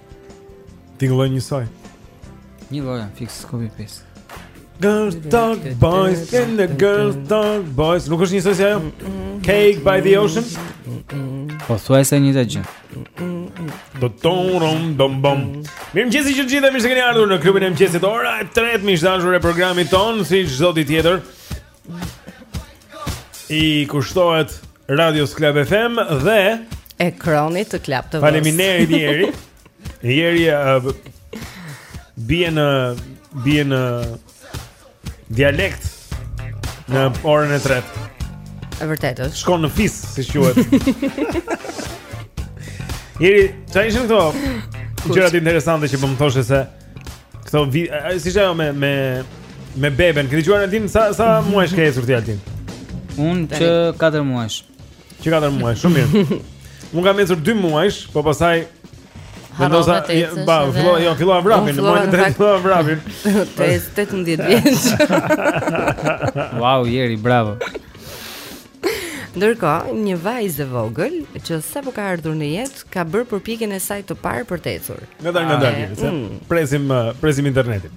Tingëllon njësoj
Njëlloj, fix, copy paste
Girls talk boys and the girls talk boys Nuk është njësoj si ajo Cake by the ocean
Pothuajse e njëjta gjë
Do tonom dom bom Mirëmëngjesi të gjithëve dhe mirë se keni ardhur në klubin e mëngjesit Ora e tretë miq të dashur e programit tonë Si çdo ditë tjetër I kushtohet Radios Club FM dhe
ekranit të Club TV.
Faleminderit Jeri. Jeri uh, bie në bie në dialekt në orën e tretë.
E vërtetë është.
Shkon në fis, si quhet. Jeri, çfarë ishin këto? Gjërat interesante që po më thoshe se Këto vi, si ajo me me me beben, ke dëgjuar Altin sa sa muajsh ke ecur ti Altin?
Un që 4 muajsh.
Që 4 muajsh, shumë mirë. Un kam ecur 2 muajsh, po pastaj
mendova,
ba, fillo, jo, fillova vrapin, në muajin e tretë fillova vrapin.
Të e së 18 vjeç.
Wow, Jeri, bravo.
Ndërkohë, një vajzë e vogël që sapo ka ardhur në jetë ka bërë përpjekjen e saj të parë për të ecur.
Ngadalë
ngadalë,
ah,
mm.
presim uh, presim internetin.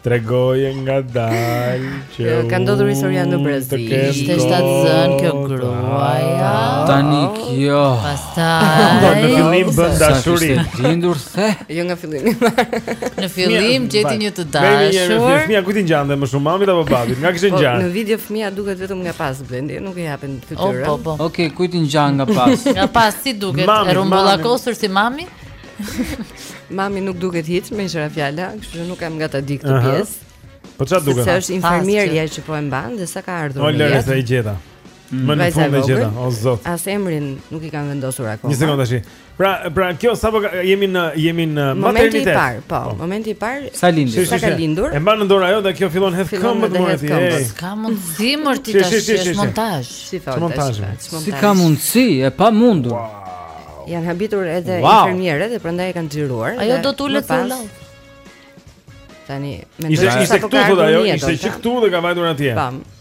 Tregoje ngadalë që
jo, ka ndodhur historia në Brazil.
Ishte shtatzën kjo gruaja.
Tani kjo.
Pas
Në fillim bën dashuri.
Lindur the.
Jo nga fillimi.
Në fillim gjeti një të dashur.
Baby, fëmia kujt i ngjan më shumë mamit apo babit? Nga kishte
po,
ngjan?
Në video fëmia duket vetëm nga pas Blendi, nuk i japin fytyrën.
Po, po, po.
Okej, kujt i ngjan nga pas?
Nga pas si duket? E rumbullakosur si mami?
Mami nuk duket hiç meqë ra fjala, kështu që nuk kam nga ta di këtë pjesë.
Po çfarë duket?
Se është infermieria që po e mban dhe sa ka ardhur. Po
lëre se e gjeta. Mm. Më në fund e gjeta, o zot.
As emrin nuk i kanë vendosur akoma.
Një sekondë tash. Pra, pra kjo sapo jemi në jemi në maternitet.
Momenti i parë, po, po. Momenti i parë.
Sa
lindur?
Sa ka lindur?
E mban në dorë ajo dhe kjo fillon hedh këmbët
mër
ti.
Ka mundësi mër
ti
tash, është montazh.
Si thotë?
Montazh.
Si ka mundësi? E pa mundur.
Janë habitur edhe infermierët dhe prandaj e kanë xhiruar.
Ajo do
të ulet
në lall.
Tani, mendoj se
ishte këtu thotë ajo, ishte që këtu dhe ka vajtur atje.
Pam.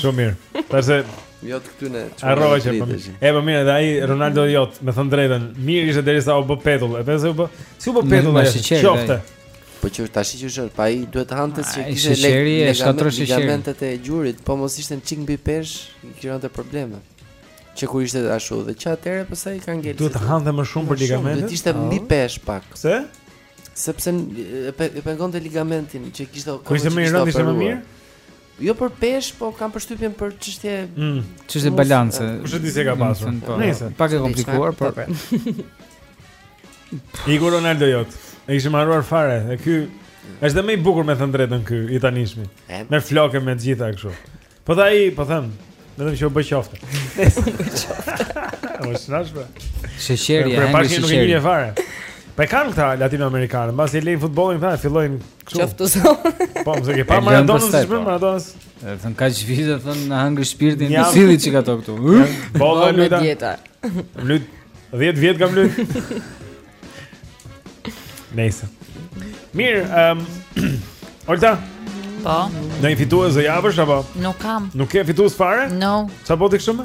Shumë
mirë. Tash
jot këtu ne.
Harrova që po. E po mirë, ai Ronaldo jot, me thënë drejtën, mirë ishte derisa u bë petull. E pse u bë. Si u bë petull ai? Qofte.
Po që tash që është, pa ai duhet të hante
se
kishte
sheqeri e shkatërroi sheqeri.
Ligamentet e gjurit, po mos ishte një çik mbi peshë, krijonte probleme. Që kur ishte ashtu dhe që atëre pastaj po ka ngel.
Duhet të hante më shumë për ligamentet.
Duhet ishte mbi peshë pak.
Pse?
Sepse e pengonte ligamentin që kishte.
Ku ishte më rëndë ishte më mirë.
Jo për peshë, po kam përshtypjen për çështje
mm,
çështje
balance.
Kush e di ç'ka pasur?
Po.
Nëse
pak e komplikuar, por
po. Igor Ronaldo jot. E kishim harruar fare, e ky është më i bukur me thënë drejtën ky i tanishmi. Me flokë me të gjitha kështu. Po tha ai, po them, vetëm që u bë qofte. Ose snash bra.
Sheqeri,
ai nuk e di fare. Po kanë këta latinoamerikanët, mbasi lejnë futbollin këta, fillojnë Kështu.
Qoftëzohen.
Po, mos
e ke
pa
Maradona
si bën
po.
Maradona.
E thën kaq vite thën na hangri shpirtin
i
filli që ka to këtu.
Bolla luta. Lut 10 vjet kam lut. Nejse. Mirë, ehm um, Olta.
Po.
Një fitues e javësh apo?
Nuk kam.
Nuk ke fitues fare?
No.
Sa
po
ti kështu?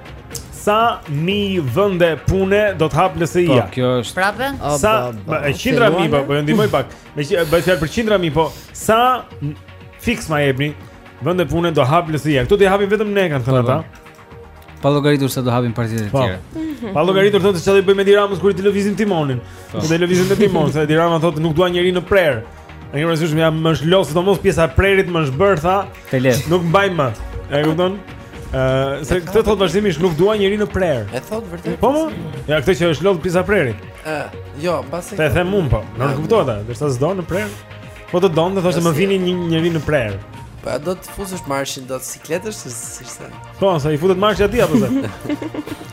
Sa mijë vende pune do të hap LSI-ja?
Po, kjo është.
Prapë?
Sa qindra mijë po, po ndihmoj pak. Meqë bëhet fjalë për qindra mijë po, sa fiks ma jepni vende pune do hap LSI-ja? Këto do i hapim vetëm ne kanë thënë
po, po.
ata.
Pa llogaritur se do hapin partitë e
po.
tjera. Mhm.
Pa llogaritur thotë se çfarë do bëjmë me Edi Ramën kur t'i lëvizim timonin. Do të lëvizim me timon, se Edi Rama thotë nuk dua njeri në prehër. Në një rëzishtë më jam më është lodh, domos pjesa e prehrit më është bërë, tha
Te lefë
Nuk më bajmë më E e kupton? Uh, se këtë thot vazhdimisht nuk dua njeri në prehër
E thot vërtet
Po më? Ja këtë që është lodh pjesa e prehrit
E, jo, pasi
Te them unë po, në në kuptohet ta, derisa s'do në prehër Po të donte do thoshte më vini një njeri në prehër
Po ja do të fusësh marshin, do të sikletosesh, se si shtë
Po, sa i futet marshi aty apo se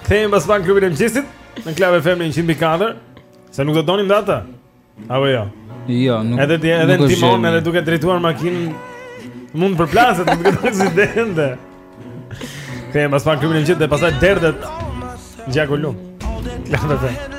Kthehemi pas pak në klubin e mëngjesit Në Club FM 104 Se nuk do donim dhe ata Apo jo.
Jo, nuk.
Edhe ti edhe ti
mund
edhe duke drejtuar makinën mund të përplasesh me këtë aksident. Kthehemi pas pak klubin e mëngjesit dhe pastaj derdhet gjaku
lumë Lëmë të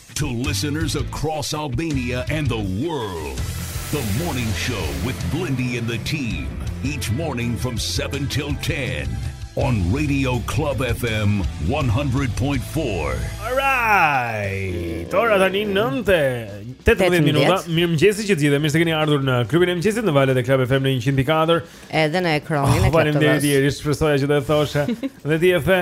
To
listeners across Albania and the world, the morning show with Blendi and the team, each morning from 7 till 10 on Radio Club FM 100.4.
All right. Ora tani 9:18 minuta. Mirëmëngjesi të gjithë, mirë se keni ardhur në klubin e mëngjesit në valët e Club FM në 100.4.
Edhe në ekranin oh, e Club TV.
Faleminderit, shpresoja që do ta thoshe. Dhe ti e the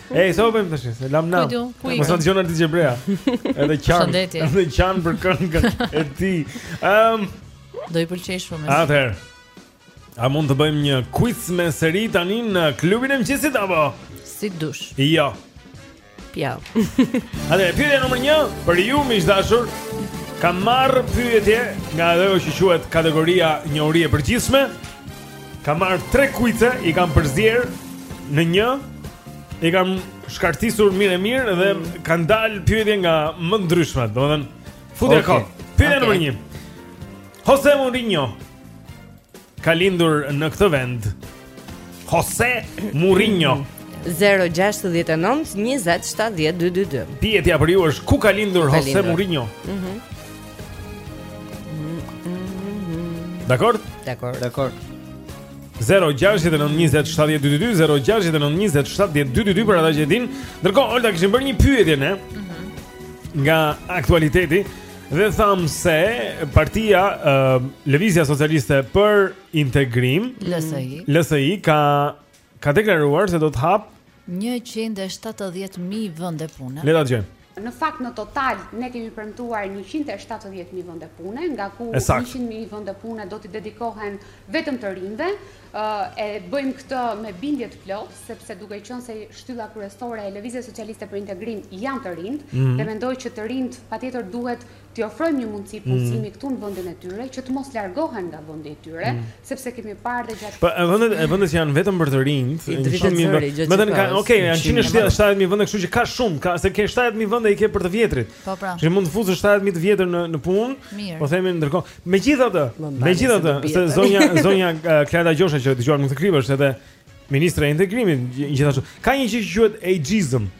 E, sa u bëjmë të shesë, lam nam
Kujtu, ku i
Mos na dëgjon Ardit Gjebrea Edhe
qan
Edhe qan për këngën E ti um,
Do i pëlqejë shumë
Atëher A mund të bëjmë një quiz me seri tani në klubin e mëngjesit, apo?
Si duash
Jo
Pjau
Atëher, pyetja numër një Për ju, miq të dashur Kam marrë pyetje nga ajo që quhet kategoria njohuri e përgjithshme Kam marrë tre kuice, i kam përzier në një, i kam shkartisur mirë e mirë dhe mm. kanë dalë pyetje nga më të ndryshmet, domethënë futja
okay.
kot. Pyetja
okay.
numër një. Jose Mourinho ka lindur në këtë vend. Jose Mourinho.
069 20 70 222
Pyetja për ju është ku ka lindur Jose Mourinho?
Mhm.
Dakord?
Dakord.
Dakord.
0692070222 0692070222 për ata që e dinë. Ndërkohë Olta kishim bërë një pyetje ne. Mm -hmm. Nga aktualiteti dhe thamë se partia uh, Lëvizja Socialiste për Integrim,
LSI,
LSI ka ka deklaruar se do të hap
170000 vende pune.
Le ta dëgjojmë.
Në fakt në total ne kemi premtuar 170000 vende pune, nga ku 100000 vende pune do t'i dedikohen vetëm të rinjve. E bëjmë këtë me bindje të plotë, sepse duke qenë se shtylla kryesore e Lëvizjes Socialiste për Integrim janë të
rinjtë,
dhe mendoj që të rinjtë patjetër duhet t'i ofrojmë një mundësi mm. punësimi këtu në vendin e tyre që të mos largohen nga vendi i tyre,
mm.
sepse kemi parë dhe gjatë
Po vendet që vendet janë vetëm për të
rinjtë,
shumë mirë. Domethënë ka, okay, janë 170000 vende, kështu që ka shumë, ka se ke 70000 vende i ke për të vjetrit.
Po pra.
Që mund të fusësh 70000 të vjetër në në punë. Po themi ndërkohë, megjithatë, megjithatë,
se
zonja zonja eh, Klajda Gjosha që dëgjuat në këtë klip është edhe ministre e integrimit gjithashtu. Ka një gjë që quhet ageism.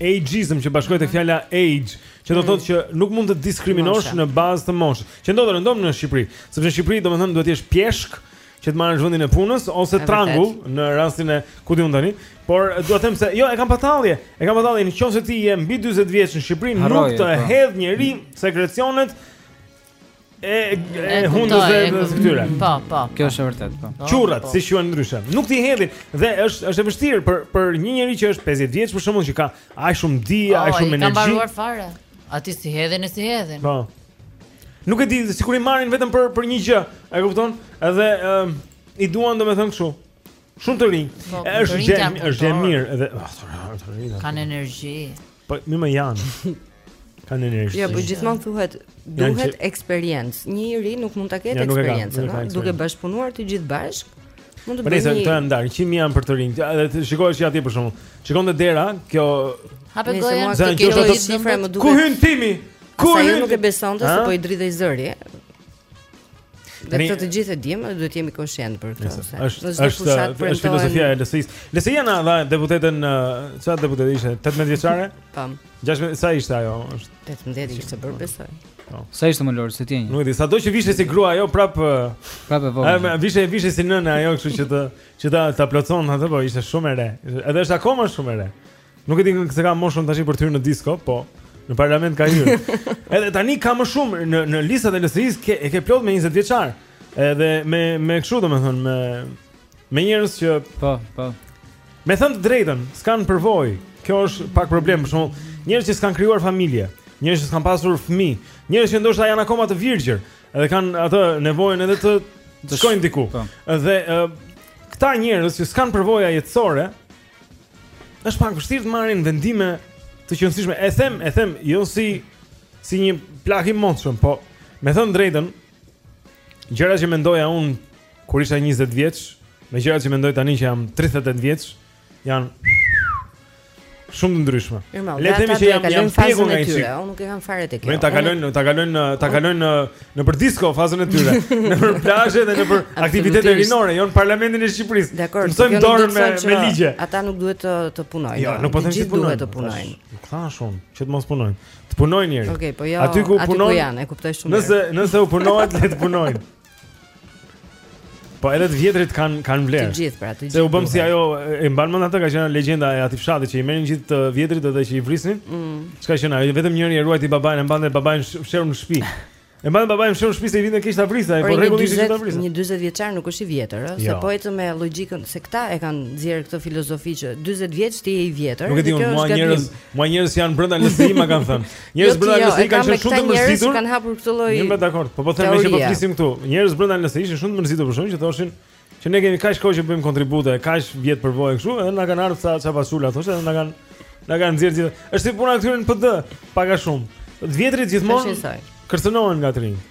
ageism që bashkohet me fjala age, që do thotë që nuk mund të diskriminosh në bazë të moshës. Që ndodh rëndom në Shqipëri, sepse në Shqipëri domethënë duhet të jesh pjeshkë që të marrësh vendin e punës ose trangull në rastin e ku diun tani, por dua të them se jo e kam pa tallje, e kam pa tallje nëse ti je mbi 40 vjeç në Shqipëri nuk të hedh njeri sekrecionet e e hundës dhe
të
këtyre.
Po, po.
Kjo është e vërtetë, po.
po
Qurrat,
po.
si quhen ndryshe. Nuk t'i hedhin dhe është është e vështirë për për një njeri që është 50 vjeç për shembull që ka aq shumë dije, aq shumë
energji. Po,
ka
mbaruar fare. Atij s'i hedhin e s'i hedhin.
Po. Nuk e di, sikur i marrin vetëm për për një gjë, e kupton? Edhe i duan domethënë kështu. Shumë të rinj.
Po,
është gjë, është gjë mirë edhe. Ah,
Kanë energji.
Po më më janë. Kanë energji.
Jo, po gjithmonë thuhet duhet eksperiencë. Një i ri nuk mund ta ketë eksperiencën, duke bashkëpunuar të gjithë bashkë. Mund të bëni.
Nëse të ndar 100 mijë për të rinj, edhe shikohesh atje për shembull. Shikon te dera, kjo
Hape
gojën,
kjo
është
shifra më duket.
Ku hyn timi? Ku hyn?
Nuk e besonte se po i dridhej zëri. Dhe këtë të gjithë e dimë, duhet të jemi koshient për këtë.
Është është është filozofia e LSI-s. LSI na dha deputeten, çfarë deputet ishte? 18 vjeçare?
Tam.
16 sa ishte ajo? Është
18 ishte bërë besoj. Po.
Sa ishte më lorë se ti?
Nuk e di, sado që vishte si grua ajo prap
prap
e
vogël.
Ai vishte e vishte si nëna ajo, kështu që të që ta ta plotson atë, po ishte shumë e re. Edhe është akoma shumë e re. Nuk e di s'e ka moshën tash për të hyrë në disko, po në parlament ka hyrë. Edhe tani ka më shumë në në listat e LSI-s ke e ke plot me 20 vjeçarë. Edhe me me kështu domethënë me me njerëz që
po, po.
Me thënë të drejtën, s'kanë përvojë. Kjo është pak problem për shembull njerëz që s'kanë krijuar familje, njerëz që s'kanë pasur fëmijë, njerëz që ndoshta janë akoma të virgjër, edhe kanë atë nevojën edhe të të shkojnë diku.
Po.
Dhe këta njerëz që s'kanë përvoja jetësore, Është pak vështirë të marrin vendime të qenësishme. E them, e them, jo si si një plak i mundshëm, po me thënë drejtën, gjërat që mendoja unë kur isha 20 vjeç, me gjërat që mendoj tani që jam 38 vjeç, janë shumë të ndryshme. Le të themi që jam jam pjekur nga ai.
Unë nuk e kam fare tek.
Le ta kalojnë, ta kalojnë, ta kalojnë Nëpër disko, fazën e tyre Nëpër plazhe dhe nëpër aktivitete rinore Jo në parlamentin e Shqipërisë
Të mësojnë
dorën me, me ligje
Ata nuk duhet të, të punojnë
Jo, nuk po them se
s'duhet të punojnë
Nuk thashë unë, që të mos punojnë Të punojnë njëri
okay, po jo,
Aty ku punojnë
Aty ku janë, e kuptoj shumë
nëse, nëse u punohet, le të punojnë Po edhe të vjetrit kanë kanë vlerë.
Të gjithë pra, të gjithë.
Se u bëm si ajo e mban mend atë ka qenë legjenda e atij fshatit që i merrin gjithë të vjetrit edhe që i vrisnin.
Mm.
Çka qenë ajo, vetëm njëri e ruajti babain e mbante babain fshehur në shtëpi. E mbante babain fshehur në shtëpi se i vinte keq ta vriste, po rregulli ishte ta vriste.
Një 40 vjeçar nuk është i vjetër, ëh, se
jo.
po ecën me logjikën se këta e kanë nxjerr këtë filozofi që 40 vjeç ti je i vjetër.
Nuk e di unë, mua njerëz, mua njerëz janë brenda në shtëpi, ma kanë thënë. Njerëz brenda
jo,
LSI kanë qenë shumë të mërzitur.
Kanë hapur këtë lloj.
Jam dakord. Po po them me që po flisim këtu. Njerëz brenda LSI ishin shumë të mërzitur për shkak që thoshin që ne kemi kaq kohë që bëjmë kontribute, kaq vjet përvojë kështu, edhe na kanë ardhur sa ça fasula, thoshte, edhe na kanë na kanë nxjerrë gjithë. Është si puna e këtyre në PD, pak a shumë. Të vjetrit gjithmonë kërcënohen nga të rinjtë.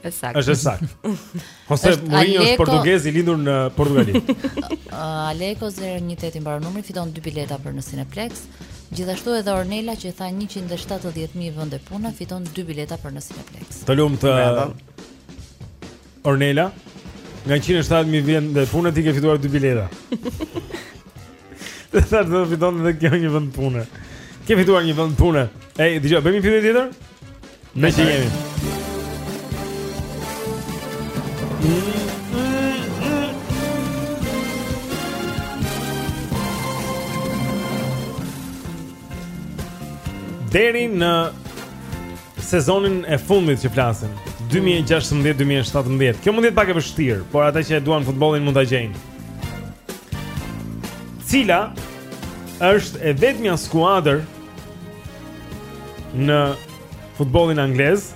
E
saktë.
Është e saktë. Jose Mourinho është portugez i lindur në Portugali.
Uh, Aleko 018 i mbaron numri, fiton dy bileta për në Cineplex. Gjithashtu edhe Ornela që tha 170000 vende pune fiton dy bileta për në Cineplex.
Të lumtë.
Uh,
Ornela, nga 170000 vende pune ti ke fituar dy bileta. Dhe tha do fitojë edhe kjo një vend pune. Ke fituar një vend pune. Ej, dëgjo, bëjmë një pyetje tjetër? Meqë jemi. Deri në sezonin e fundit që flasim, 2016-2017. Kjo mund të jetë pak e vështirë, por ata që e duan futbollin mund ta gjejnë. Cila është e vetmja skuadër në futbollin anglez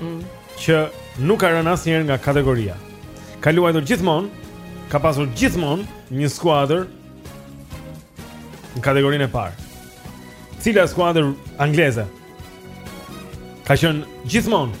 mm.
që nuk ka rënë asnjëherë nga kategoria. Ka luajtur gjithmonë, ka pasur gjithmonë një skuadër në kategorinë e parë. Cila skuadër angleze? Ka qenë gjithmonë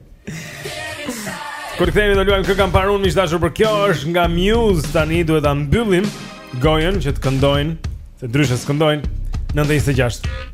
Kur të kthehemi do luajmë kë kam parë unë miq të dashur, por kjo është nga Muse tani duhet ta mbyllim gojën që të këndojnë, se ndryshe s'këndojnë 9:26.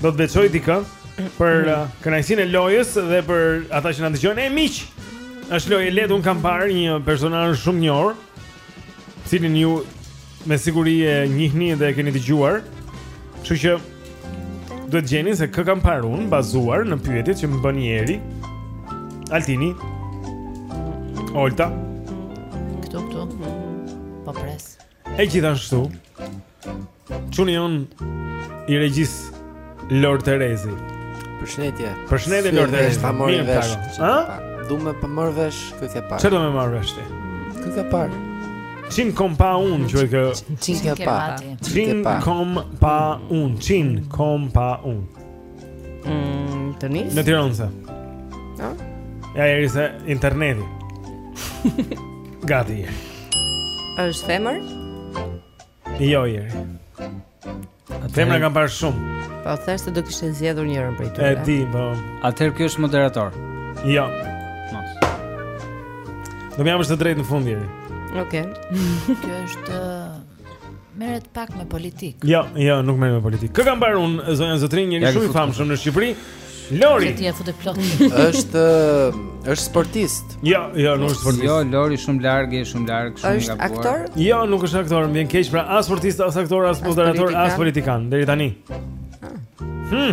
Do
të veçoj dikë për mm. uh, kënaqësinë e lojës dhe për ata që na dëgjojnë. E miq, është lojë e lehtë, un kam parë një personazh shumë të njohur, të cilin ju me siguri e njihni dhe e keni dëgjuar. Kështu që duhet të gjeni se kë kam parë un bazuar në pyetjet që më bën Jeri. Altini. Olta.
Këtu këtu. Po pres.
E gjithashtu çuni jonë i regjisë Lor Terezi
Përshëndetje.
Përshëndetje
Lor
Terezi
Ta
marr
vesh
Ha?
Du me e marrë vesh kë ke parë
Çfarë do me marrë vesh ti?
Kë ke parë
Kën kom pa unë që e kë
Kën ke pa
Kën kom pa unë Kën kom pa unë
Mm, të nis?
Në Tiranë se.
Ëh?
Ja jeri se interneti. Gati.
Është femër?
Jo jeri. Femra kam parë shumë.
Po thjesht se do kishte zgjedhur njërin prej tyre.
E di, po.
Atëherë kjo është moderatore.
Jo.
Mos.
Do më japësh të drejtë në fund Deri.
Okej. Okay.
Kjo është uh, Merret pak me politikë.
Jo, jo, nuk merret me politikë. Kë kam parë unë zonja zotërinj,
njeri
shumë i famshëm në Shqipëri. Lori.
Ti e fute kot.
Është është sportist.
Jo, jo, nuk është sportist.
Jo, Lori shumë larg, është shumë larg, shumë
i
gabuar.
Është aktor?
Jo, nuk është aktor, më vjen keq, pra as sportist, as aktor, as moderator, as politikan deri tani. Hm.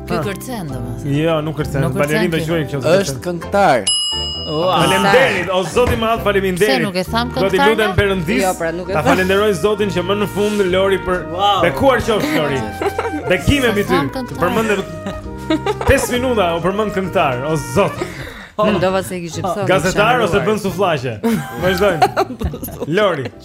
Ky
kërcen domethënë.
Jo, nuk kërcen. Balerin do quaj kjo.
Është këngëtar.
Faleminderit, o zot i madh faleminderit.
Se nuk e tham këngëtar.
Do t'i lutem Perëndisë.
Jo, pra nuk e tham.
Ta falenderoj Zotin që më në fund Lori e bekuar qofsh Lori. Bekime mbi ty. Për 5 minuta u përmend këngëtar, o zot.
Mendova se e kishit thënë.
Gazetar ose bën sufllaqe. Vazhdojmë. Lori.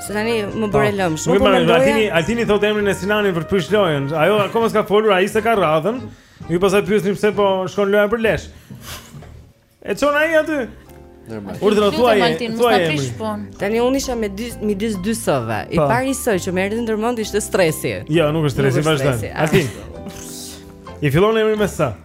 Se
tani më,
po,
bëre lëmsh.
Nuk
po
mendoj. Altini, Altini thotë emrin e Sinanit për të prishur lojën. Ajo akoma s'ka folur, ai s'e ka radhën. Ju pastaj pyesni pse po shkon loja për lesh. E çon ai aty.
Normal.
Urdhëro thuaj, thuaj emrin.
Tani unë isha me dy midis dy s-ve. I
po.
I pari që më erdhi ndërmend ishte Stresi.
Jo, nuk është Stresi, vazhdo. Altin. I fillon emri me s?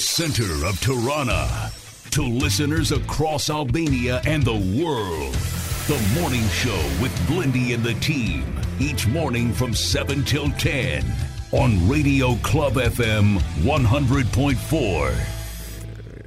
center of Tirana to listeners across Albania and the world. The morning show with Blindy and the team each morning from 7 till 10 on Radio Club FM 100.4.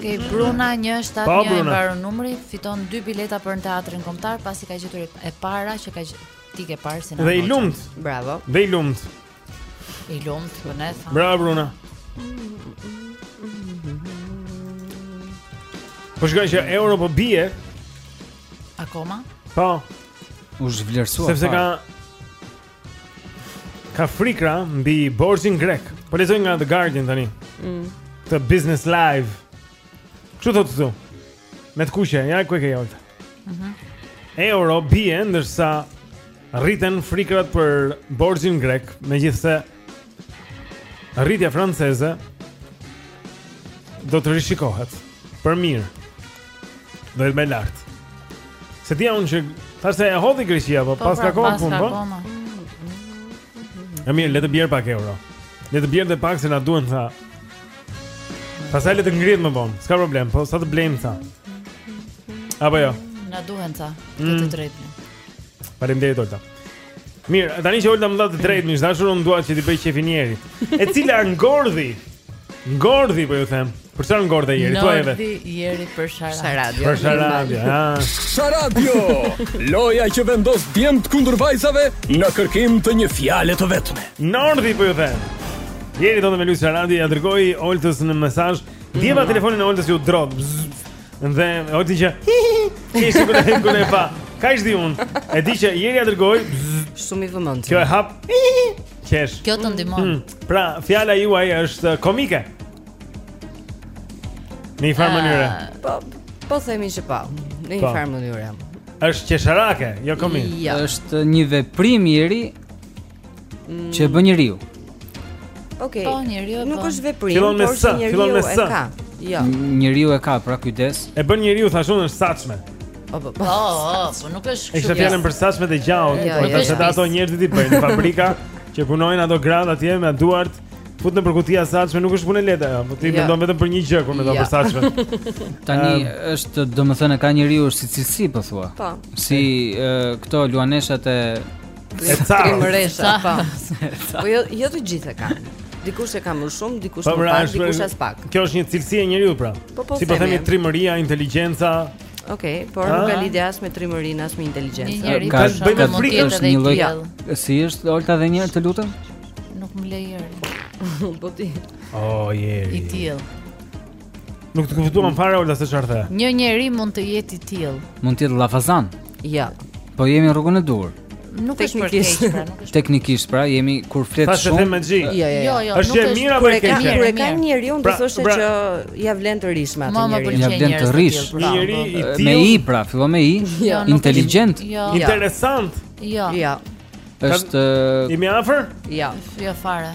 Okej, okay, Bruna 171
po,
e mbaron numri, fiton dy bileta për në teatrin kombëtar pasi ka gjetur e para që ka gjetur ti ke parë Sinan.
Dhe i lumt.
Bravo.
Dhe i lumt.
I lumt, po ne.
Bravo Bruna. Po shikoj që euro po bie.
Akoma?
Po.
U zhvlerësua.
Sepse ka Ka frikra mbi borxhin grek. Po lexoj nga The Guardian tani.
Mm.
The Business Live. Kshtu thotë këtu. Me të kuqe, ja ku e ke Olta.
Mhm.
Mm Euro bie ndërsa rriten frikrat për borxhin grek, megjithëse rritja franceze do të rishikohet për mirë. Do jetë më lart. S'e dija unë që thashë e hodhi Greqia, po, po paska pra, ka kohë punë, po. Ja mirë, le të bjerë pak euro. Le të bjerë dhe pak se na duhen tha. Pastaj le të ngrihet më vonë. S'ka problem, po sa të blejmë tha. Apo jo.
Na duhen
tha.
Të mm. drejtë.
Faleminderit Olta. Mirë, tani që Olta më dha të drejtë, miq të dashur unë dua që t'i bëj qejfin Jerit. E cila ngordhi? Ngordhi po ju them. Për çfarë ngordh Jeri? Po edhe.
Ngordhi Jeri për Sharadio.
Për Sharadio, ha.
Sharadio. Loja që vendos djemtë kundër vajzave në kërkim të një fjale të vetme.
Ngordhi po ju them. Jeri do me lujt Sharadio, ia dërgoi Oltës në mesazh. Ia pashë mm. telefonin e Oltës ju drot. Dhe Olti që hi hi hi. Ti sikur e kur e pa. Ka ish di unë. E di që Jeri ia dërgoi.
Shumë i vëmendshëm.
Kjo e hap. Qesh.
Kjo të ndihmon.
Hmm. Pra, fjala juaj është komike. Në një farë ah. mënyre.
Po, po themi që po. Në një
po.
farë mënyre.
Është qesharake, jo komike.
Jo.
Është një veprim i ri Mm. Që e bën njeriu.
Okej.
Po njeriu.
Nuk është veprim, por njeriu e ka. Jo.
Njeriu e ka, pra kujdes.
E bën njeriu thashë unë është saçme.
Po, po,
po. Po, po, po nuk është
kështu. Është fjalën për saçme të gjallë,
jo,
por
jo,
tash
jo.
ato njerëzit i bëjnë në fabrika që punojnë ato gratë atje me duart futin nëpër kutia saçme nuk është punë e lehtë, po ti mendon vetëm për një gjë kur mendon për saçme.
Tani ehm. është domethënë ka njeriu është si cilësi po thua.
Po.
Si këto luaneshat e
E caro.
Trimëresha, po. Po jo, jo të gjithë e kanë. Dikush e ka më shumë, dikush
po,
më
pra,
pak, dikush aspak.
Kjo është një cilësi e njeriu pra.
Po, po,
si po
themi
trimëria, inteligjenca.
Okej, okay,
por
nuk ka ah. lidhje as me trimërinë as me inteligjencën.
Nuk
ka
të bëjë
me
frikën është
një lloj. Si është Olta dhe një herë të lutem?
Nuk më lë Jeri.
Po ti.
Oh, njeri.
I tillë.
Nuk të kuptuam mm. fare, Olta, se çfarë the
Një njeri mund të jetë i tillë
Mund të jetë llafazan
Jo
Po jemi në rrugën e duhur
Nuk është për keq, pra, nuk është.
Teknikisht pra, jemi kur flet shumë.
Thashë them magji.
Jo, jo, jo.
Është e mirë apo e keqe.
Kur e ka njeriu, do
pra,
thotë
pra-
që ia vlen të rrish
me atë
njeriu.
Ia vlen të
rrish.
Njeri i tillë.
Me i pra, fillon me i.
Jo,
Inteligjent.
Jo.
Interesant.
Jo.
Jo.
Është
Jemi afër?
Jo. Jo
fare.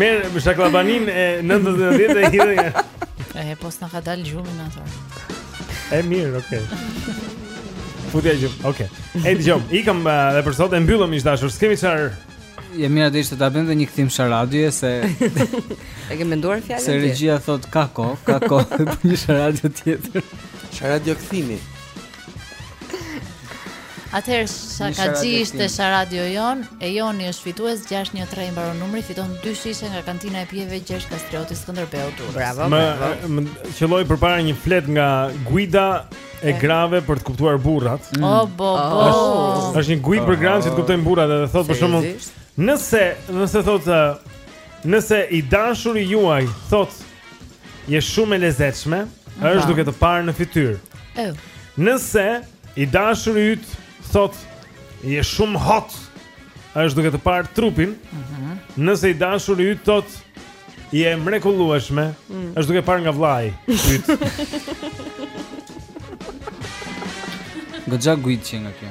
Merë,
bësha
klabanin e nëndës dhe nëndës dhe
hidhe një
E,
po s'na ka dalë gjumi ne atëherë
E, mirë, oke okay. Futia gjumë, oke okay. E, të gjumë, i kam uh, dhe për sot e mbyllëm miq të dashur S'kemi çarë
E mira të ishte ta bëjmë dhe një kthim Sharadio se...
E ke menduar fjalën
Se regjia thotë ka kohë, ka kohë, për një Sharadio tjetër
Sharadio kthimi
Atëherë sa
ka
gjisht,
është
radio jonë E joni është fitues 613 i mbaron numri Fiton 2 shishe nga kantina e pijeve Gjergj Kastrioti Skënderbeu Durrës.
Bravo,
më,
bravo
Më qëlloi përpara një fletë nga Guida e grave për të kuptuar burrat mm.
O, bo, bo
oh.
është një guidë për gratë që të kuptojnë burrat Dhe thotë për shembull Nëse, nëse thotë Nëse i dashuri juaj thotë Je shumë e lezetshme, është duke të parë në fytyrë.
Oh.
Nëse i dashuri yt thotë je shumë hot, është duke të parë trupin. Mm -hmm. Nëse i dashuri yt thotë je e mrekullueshme, mm. është duke parë nga vllai yt.
Goxha guidë qenka kjo.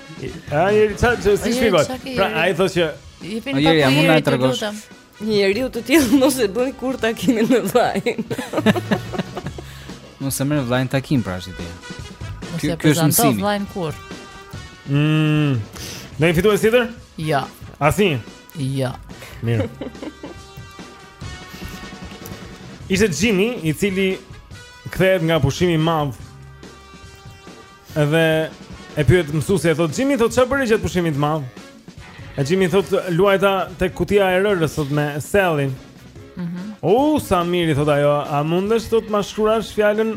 A e, çfarë, si e
shpjegon? Pra
ai thotë që
i
jepin pa
po
mund
të
tregosh.
Një njeriu të tillë mos e bën kur takimin me vllajin.
Mos e merr vllajin takim pra është ideja.
Mos e prezanto vllajin kur.
Mm. Ne i fituam
sitër?
Jo.
Asi? Jo.
Mirë. Ishte Jimmy, i cili kthehet nga pushimi i madh Edhe e pyet mësuesja thotë Jimmy thotë çfarë bëre gjatë pushimit të madh? E Jimmy thotë luajta tek kutia e rërës sot me Selin.
Mhm.
Mm o uh, sa mirë thotë ajo, a mundesh thotë ma shkruash fjalën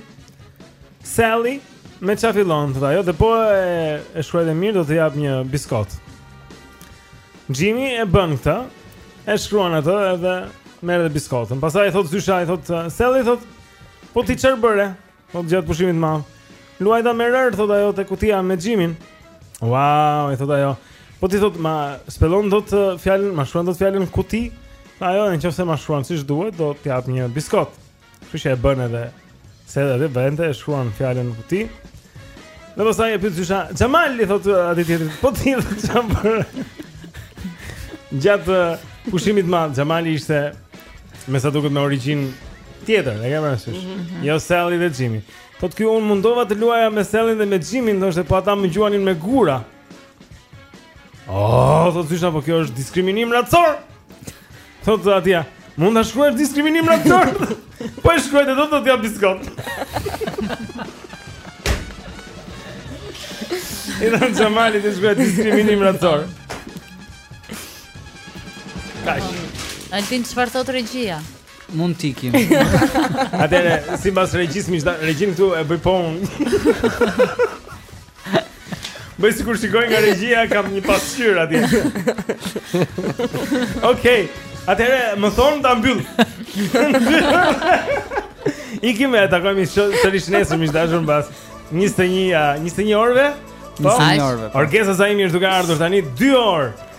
Sally me çfarë fillon thotë ajo? Dhe po e, e shkrove mirë do të jap një biskotë. Jimmy e bën këtë, e shkruan atë edhe merr edhe biskotën. Pastaj thotë zysha, thotë Sally thotë po ti çfarë bëre? Po gjatë pushimit të madh. Luajta me rërë thotë ajo te kutia me Xhimin. Wow, i thotë ajo. Po ti thotë ma spellon dot uh, fjalën, ma shkruan dot fjalën kuti. Ajo nëse ma shkruan siç duhet, do të jap një biskotë. Kështu që e bën edhe Sally dhe vete e shkruan fjalën kuti. Ndërsa e pyet zysha Xhamal i thotë uh, atij tjetrit Po ti thotë ça bëre gjatë uh, pushimit madh. Xhamali ishte Me sa duket me origjinë Tjetër, e kemi parasysh
mm -hmm.
Jo Sally dhe Jimmy Po thotë ky unë u mundova të luaja me Sally dhe me Jimmy thotë po ata më gjuanin me gura Oh, thotë po kjo është diskriminim racor Thotë atij mund ta shkruash diskriminim racor Po e shkrove do ta jap biskotën I dhanë Xhamalit të shkruajë diskriminim racor Kaq.
Altin, çfarë thotë regjia?
Mund të ikim.
Atëre, sipas regjisë miq, regjinë këtu e bëj po unë. Bëj sikur shikoj nga regjia kam një pasqyrë aty. Okej. Atëre, më thon ta mbyll. Ikim e takojmë sërish nesër miq të dashur mbas 21 21 orëve. Po, Orkesa Zaimi është duke ardhur tani 2 orë.